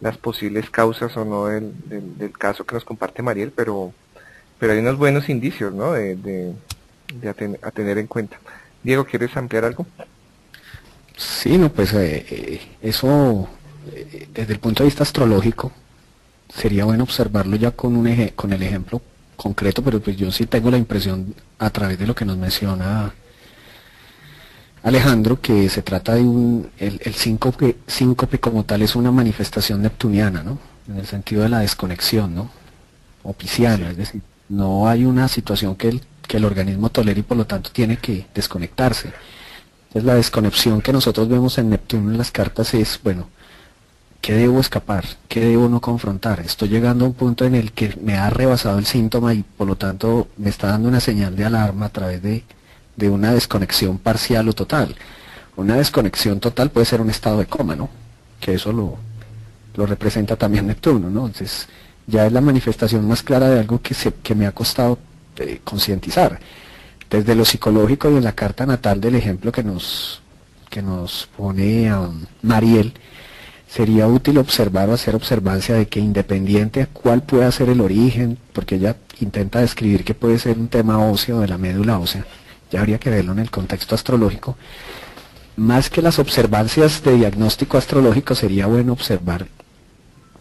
las posibles causas o no del, del, caso que nos comparte Mariel, pero pero hay unos buenos indicios, ¿no? De, de, a tener en cuenta. Diego, ¿quieres ampliar algo? Sí, no, pues eh, eh, eso eh, desde el punto de vista astrológico sería bueno observarlo ya con un eje, con el ejemplo concreto, pero pues yo sí tengo la impresión a través de lo que nos menciona Alejandro que se trata de un el, el síncope, síncope como tal es una manifestación neptuniana, ¿no? En el sentido de la desconexión, ¿no? O pisciana, es decir, no hay una situación que el que el organismo tolera y por lo tanto tiene que desconectarse. Entonces la desconexión que nosotros vemos en Neptuno en las cartas es, bueno, ¿qué debo escapar? ¿Qué debo no confrontar? Estoy llegando a un punto en el que me ha rebasado el síntoma y por lo tanto me está dando una señal de alarma a través de, de una desconexión parcial o total. Una desconexión total puede ser un estado de coma, ¿no? Que eso lo, lo representa también Neptuno, ¿no? Entonces ya es la manifestación más clara de algo que, se, que me ha costado este, concientizar. Desde lo psicológico y en la carta natal del ejemplo que nos, que nos pone Mariel, sería útil observar o hacer observancia de que independiente a cuál pueda ser el origen, porque ella intenta describir que puede ser un tema óseo de la médula ósea, ya habría que verlo en el contexto astrológico, más que las observancias de diagnóstico astrológico sería bueno observar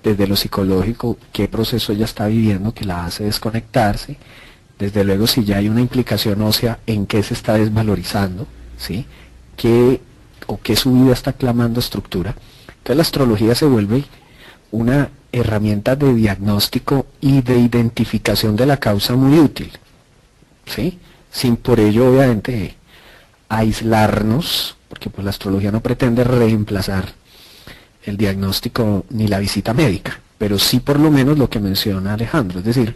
desde lo psicológico qué proceso ella está viviendo que la hace desconectarse, desde luego si ya hay una implicación ósea en qué se está desvalorizando, ¿sí? ¿Qué, o qué su vida está clamando estructura. Entonces la astrología se vuelve una herramienta de diagnóstico y de identificación de la causa muy útil, ¿sí? Sin por ello obviamente aislarnos, porque pues la astrología no pretende reemplazar el diagnóstico ni la visita médica, pero sí por lo menos lo que menciona Alejandro, es decir,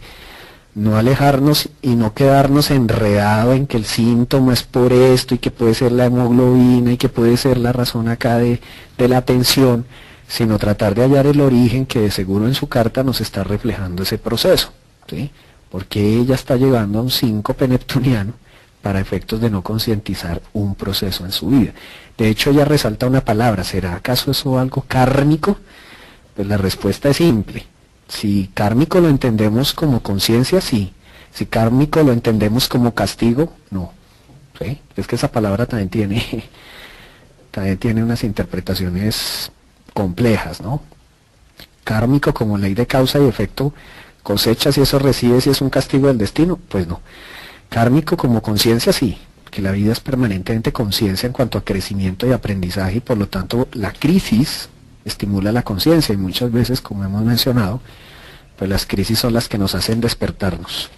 no alejarnos y no quedarnos enredado en que el síntoma es por esto y que puede ser la hemoglobina y que puede ser la razón acá de, de la tensión, sino tratar de hallar el origen que de seguro en su carta nos está reflejando ese proceso. ¿sí? Porque ella está llegando a un síncope neptuniano para efectos de no concientizar un proceso en su vida. De hecho, ella resalta una palabra, ¿será acaso eso algo kármico? Pues la respuesta es simple. Si kármico lo entendemos como conciencia, sí. Si kármico lo entendemos como castigo, no. Es que esa palabra también tiene, [laughs] también tiene unas interpretaciones complejas, ¿no? Kármico como ley de causa y efecto, cosechas y eso recibes y es un castigo del destino, pues no. Kármico como conciencia, sí, que la vida es permanentemente conciencia en cuanto a crecimiento y aprendizaje y por lo tanto la crisis estimula la conciencia y muchas veces, como hemos mencionado, pues las crisis son las que nos hacen despertarnos.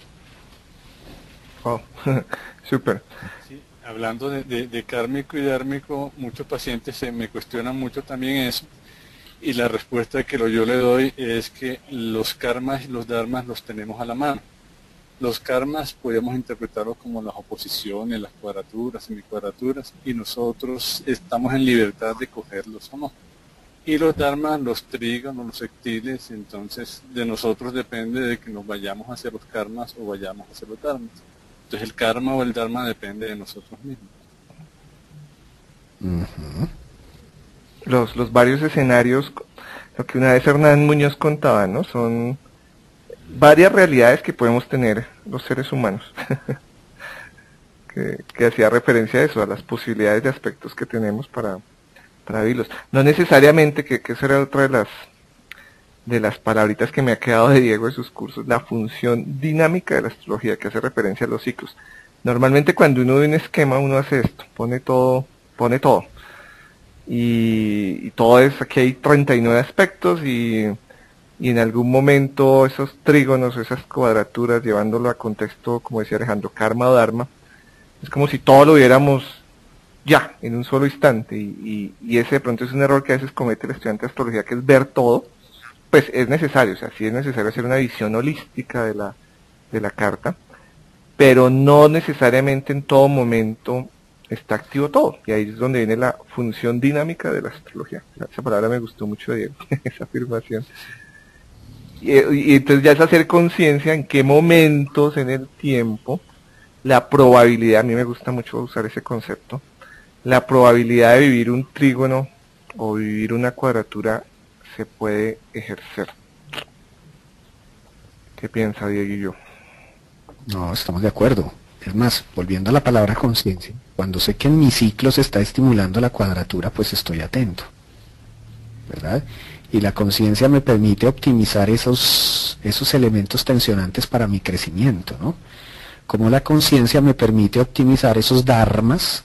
Wow, [laughs] súper. hablando de, de, kármico y dármico, muchos pacientes se me cuestionan mucho también eso y la respuesta que yo le doy es que los karmas y los dharmas los tenemos a la mano. Los karmas podemos interpretarlos como las oposiciones, las cuadraturas, semicuadraturas, y nosotros estamos en libertad de cogerlos o no. Y los dharmas, los trígonos, los sectiles, entonces de nosotros depende de que nos vayamos hacia los karmas o vayamos hacia los dharmas. Entonces el karma o el dharma depende de nosotros mismos. los, los varios escenarios, lo que una vez Hernán Muñoz contaba, ¿no? Son varias realidades que podemos tener los seres humanos. [laughs] que, que hacía referencia a eso, a las posibilidades de aspectos que tenemos para No necesariamente, que, que esa era otra de las de las palabritas que me ha quedado de Diego de sus cursos, la función dinámica de la astrología que hace referencia a los ciclos. Normalmente cuando uno ve un esquema uno hace esto, pone todo, pone todo. Y, todo es, aquí hay 39 aspectos y, y en algún momento esos trígonos, esas cuadraturas, llevándolo a contexto, como decía Alejandro, karma o dharma, es como si todo lo viéramos ya, en un solo instante, y, ese de pronto es un error que a veces comete el estudiante de astrología, que es ver todo, pues es necesario, o sea, sí es necesario hacer una visión holística de la, de la carta, pero no necesariamente en todo momento está activo todo, y ahí es donde viene la función dinámica de la astrología. Esa palabra me gustó mucho, Diego, [laughs] esa afirmación. Y, y entonces ya es hacer conciencia en qué momentos en el tiempo la probabilidad, a mí me gusta mucho usar ese concepto, la probabilidad de vivir un trígono o vivir una cuadratura se puede ejercer. ¿Qué piensa Diego y yo? No, estamos de acuerdo. Es más, volviendo a la palabra conciencia, cuando sé que en mi ciclo se está estimulando la cuadratura, pues estoy atento. ¿Verdad? Y la conciencia me permite optimizar esos, esos elementos tensionantes para mi crecimiento, ¿no? Como la conciencia me permite optimizar esos dharmas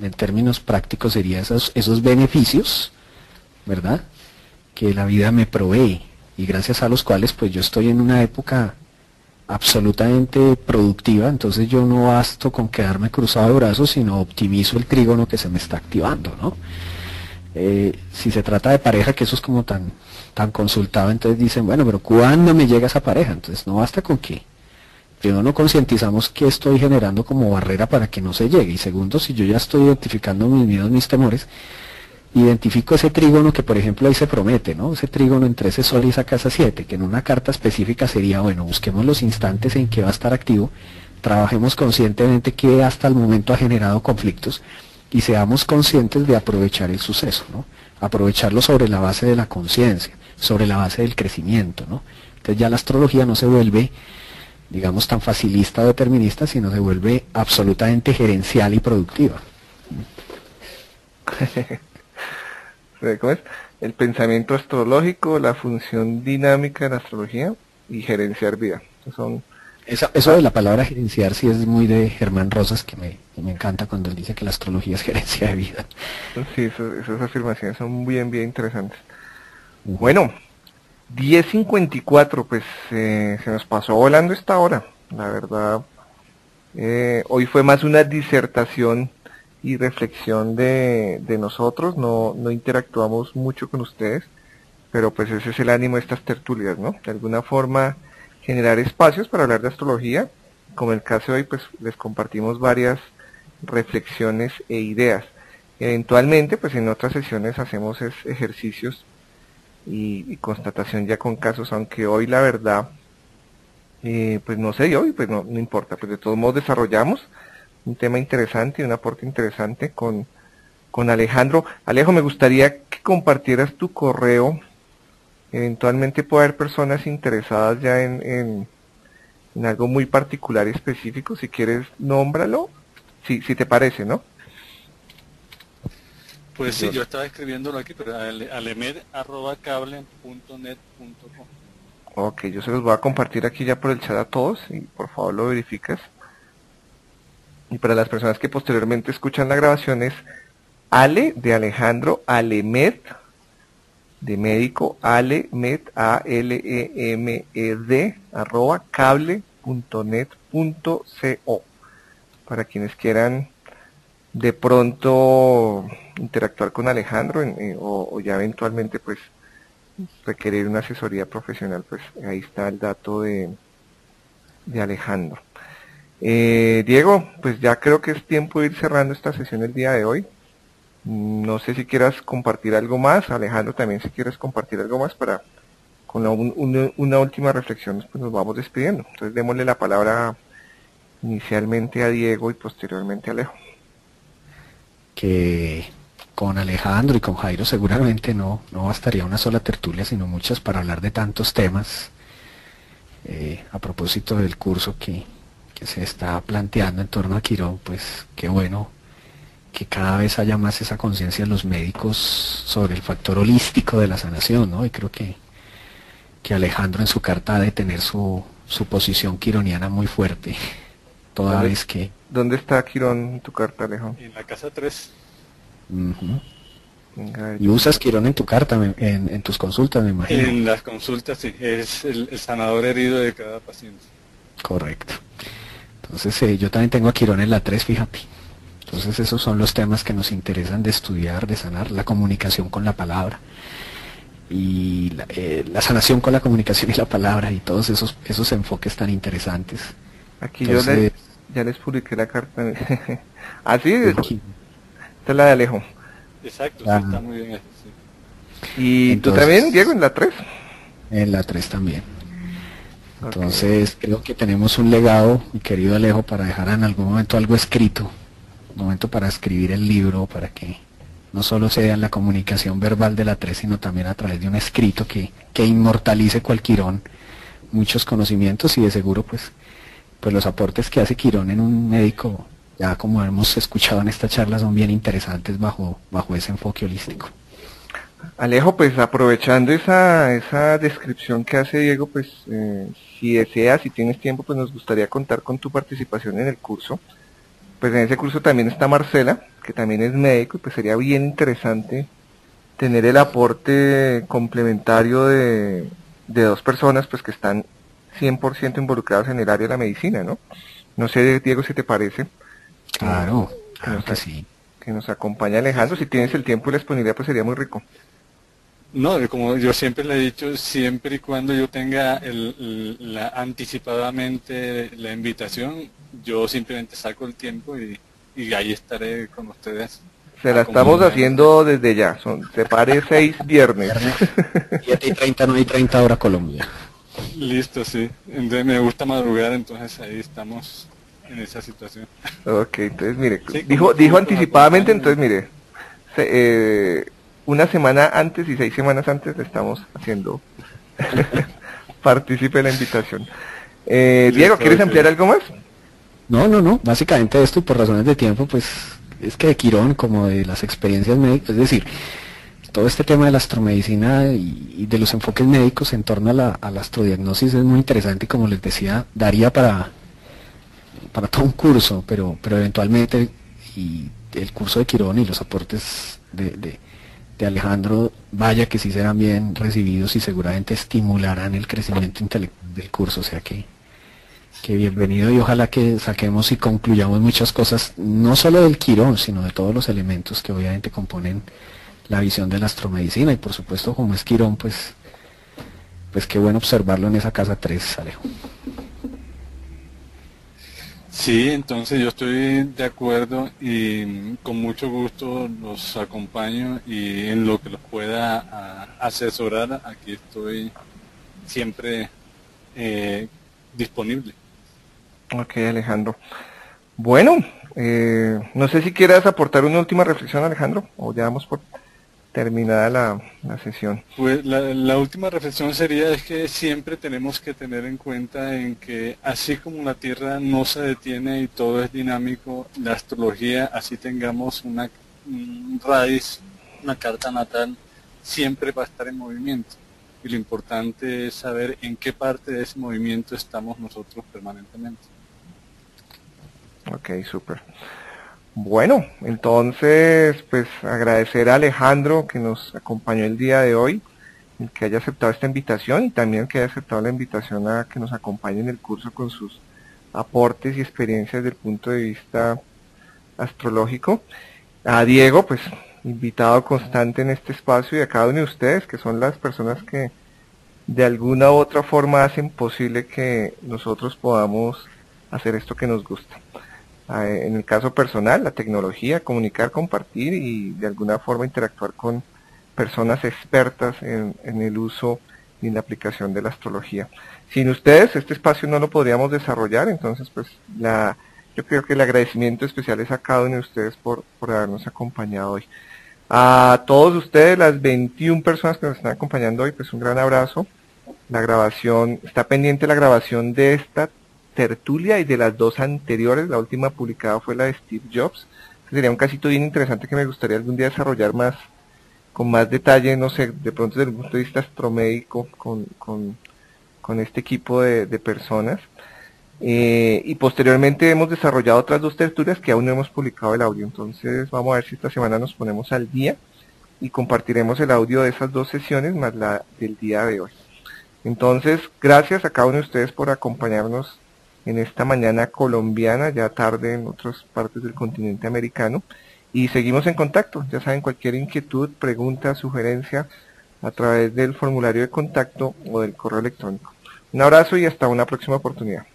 en términos prácticos sería esos, esos beneficios, ¿verdad? Que la vida me provee y gracias a los cuales pues yo estoy en una época absolutamente productiva, entonces yo no basto con quedarme cruzado de brazos, sino optimizo el trígono que se me está activando, ¿no? Eh, si se trata de pareja, que eso es como tan, tan consultado, entonces dicen, bueno, pero ¿cuándo me llega esa pareja? Entonces no basta con que Primero, no concientizamos qué estoy generando como barrera para que no se llegue. Y segundo, si yo ya estoy identificando mis miedos, mis temores, identifico ese trígono que, por ejemplo, ahí se promete, ¿no? Ese trígono entre ese sol y esa casa 7, que en una carta específica sería, bueno, busquemos los instantes en que va a estar activo, trabajemos conscientemente que hasta el momento ha generado conflictos y seamos conscientes de aprovechar el suceso, ¿no? Aprovecharlo sobre la base de la conciencia, sobre la base del crecimiento, ¿no? Entonces ya la astrología no se vuelve digamos, tan facilista o determinista, sino se vuelve absolutamente gerencial y productiva. [laughs] ¿Cómo es? El pensamiento astrológico, la función dinámica de la astrología y gerenciar vida. Son... Eso, eso de la palabra gerenciar sí es muy de Germán Rosas, que me, me encanta cuando él dice que la astrología es gerencia de vida. Sí, esas afirmaciones son bien, bien interesantes. Bueno, 10.54, pues eh, se nos pasó volando esta hora, la verdad. Eh, hoy fue más una disertación y reflexión de, nosotros, no, no interactuamos mucho con ustedes, pero pues ese es el ánimo de estas tertulias, ¿no? De alguna forma generar espacios para hablar de astrología. Como el caso de hoy, pues les compartimos varias reflexiones e ideas. Eventualmente, pues en otras sesiones hacemos ejercicios y, constatación ya con casos, aunque hoy la verdad, eh, pues no sé, hoy pues no, no importa, pues de todos modos desarrollamos un tema interesante y un aporte interesante con, con Alejandro. Alejo, me gustaría que compartieras tu correo. Eventualmente puede haber personas interesadas ya en, en, en algo muy particular y específico. Si quieres, nómbralo, si, si te parece, ¿no? Pues sí, yo estaba escribiéndolo aquí, pero alemed.cable.net.com. Ok, yo se los voy a compartir aquí ya por el chat a todos y por favor lo verificas. Y para las personas que posteriormente escuchan la grabación es Ale de Alejandro Alemed de médico Alemed A L E M E D arroba cable.net.co para quienes quieran de pronto interactuar con Alejandro o, ya eventualmente pues requerir una asesoría profesional pues ahí está el dato de, de Alejandro. Eh, Diego pues ya creo que es tiempo de ir cerrando esta sesión el día de hoy. No sé si quieras compartir algo más. Alejandro también si quieres compartir algo más para con una, última reflexión pues nos vamos despidiendo. Entonces démosle la palabra inicialmente a Diego y posteriormente a Alejo. Que con Alejandro y con Jairo seguramente no, no bastaría una sola tertulia, sino muchas para hablar de tantos temas. Eh, a propósito del curso que, se está planteando en torno a Quirón, pues qué bueno que cada vez haya más esa conciencia en los médicos sobre el factor holístico de la sanación, ¿no? Y creo que, que Alejandro en su carta ha de tener su, su posición quironiana muy fuerte, toda vez que ¿Dónde está Quirón en tu carta, Alejo? En la casa 3. Y usas Quirón en tu carta, en, tus consultas, me imagino. En las consultas, sí. Es el, sanador herido de cada paciente. Correcto. Entonces, eh, yo también tengo a Quirón en la 3, fíjate. Entonces, esos son los temas que nos interesan de estudiar, de sanar, la comunicación con la palabra. Y la, eh, sanación con la comunicación y la palabra y todos esos, esos enfoques tan interesantes. Aquí yo le ya les publiqué la carta. [laughs] Así es. Esta es la de Alejo. Exacto, sí, está muy bien. ¿Y tú también, Diego, en la 3? En la 3 también. Entonces, creo que tenemos un legado, mi querido Alejo, para dejar en algún momento algo escrito. Un momento para escribir el libro, para que no solo sea en la comunicación verbal de la 3, sino también a través de un escrito que, que inmortalice cualquierón muchos conocimientos y de seguro pues pues los aportes que hace Quirón en un médico, ya como hemos escuchado en esta charla, son bien interesantes bajo, bajo ese enfoque holístico. Alejo, pues aprovechando esa, esa descripción que hace Diego, pues eh, si deseas, si tienes tiempo, pues nos gustaría contar con tu participación en el curso. Pues en ese curso también está Marcela, que también es médico, y pues sería bien interesante tener el aporte complementario de, de dos personas pues que están 100% involucrados en el área de la medicina, ¿no? No sé, Diego, si te parece. Claro, claro que sí. Que nos acompaña Alejandro, si tienes el tiempo y la disponibilidad, pues sería muy rico. No, como yo siempre le he dicho, siempre y cuando yo tenga el, la, anticipadamente la invitación, yo simplemente saco el tiempo y, ahí estaré con ustedes. Se la estamos haciendo desde ya, son, se pare seis viernes. 7 y 30, no hay 30 horas Colombia. [laughs] Listo, sí. Entonces me gusta madrugar, entonces ahí estamos en esa situación. Ok, entonces mire, dijo, dijo anticipadamente, entonces mire, eh, una semana antes y seis semanas antes le estamos haciendo [laughs] participe la invitación. Eh, Diego, ¿quieres ampliar algo más? No, no, no, básicamente esto por razones de tiempo, pues es que de Quirón, como de las experiencias médicas, es decir, todo este tema de la astromedicina y, de los enfoques médicos en torno a la, astrodiagnosis es muy interesante y como les decía, daría para, para todo un curso, pero, pero eventualmente y el curso de Quirón y los aportes de, Alejandro, vaya que sí serán bien recibidos y seguramente estimularán el crecimiento intelectual del curso, o sea que, que bienvenido y ojalá que saquemos y concluyamos muchas cosas, no solo del Quirón, sino de todos los elementos que obviamente componen la visión de la astromedicina y por supuesto como es Quirón pues pues qué bueno observarlo en esa casa 3, Alejo. Sí, entonces yo estoy de acuerdo y con mucho gusto los acompaño y en lo que los pueda asesorar, aquí estoy siempre eh, disponible. Ok, Alejandro. Bueno, eh, no sé si quieras aportar una última reflexión, Alejandro, o ya vamos por terminada la, sesión. Pues la, última reflexión sería es que siempre tenemos que tener en cuenta en que así como la Tierra no se detiene y todo es dinámico, la astrología, así tengamos una raíz, una carta natal, siempre va a estar en movimiento. Y lo importante es saber en qué parte de ese movimiento estamos nosotros permanentemente. Ok, súper. Bueno, entonces, pues agradecer a Alejandro que nos acompañó el día de hoy, que haya aceptado esta invitación y también que haya aceptado la invitación a que nos acompañe en el curso con sus aportes y experiencias desde el punto de vista astrológico. A Diego, pues invitado constante en este espacio y a cada uno de ustedes, que son las personas que de alguna u otra forma hacen posible que nosotros podamos hacer esto que nos gusta en el caso personal, la tecnología, comunicar, compartir y de alguna forma interactuar con personas expertas en, el uso y en la aplicación de la astrología. Sin ustedes este espacio no lo podríamos desarrollar, entonces pues la, yo creo que el agradecimiento especial es a cada uno de ustedes por, por habernos acompañado hoy. A todos ustedes, las 21 personas que nos están acompañando hoy, pues un gran abrazo. La grabación, está pendiente la grabación de esta tertulia y de las dos anteriores, la última publicada fue la de Steve Jobs. Sería un casito bien interesante que me gustaría algún día desarrollar más, con más detalle, no sé, de pronto desde el punto de vista astromédico, con, con, con este equipo de, personas. Eh, y posteriormente hemos desarrollado otras dos tertulias que aún no hemos publicado el audio. Entonces vamos a ver si esta semana nos ponemos al día y compartiremos el audio de esas dos sesiones más la del día de hoy. Entonces, gracias a cada uno de ustedes por acompañarnos en esta mañana colombiana, ya tarde en otras partes del continente americano. Y seguimos en contacto. Ya saben, cualquier inquietud, pregunta, sugerencia a través del formulario de contacto o del correo electrónico. Un abrazo y hasta una próxima oportunidad.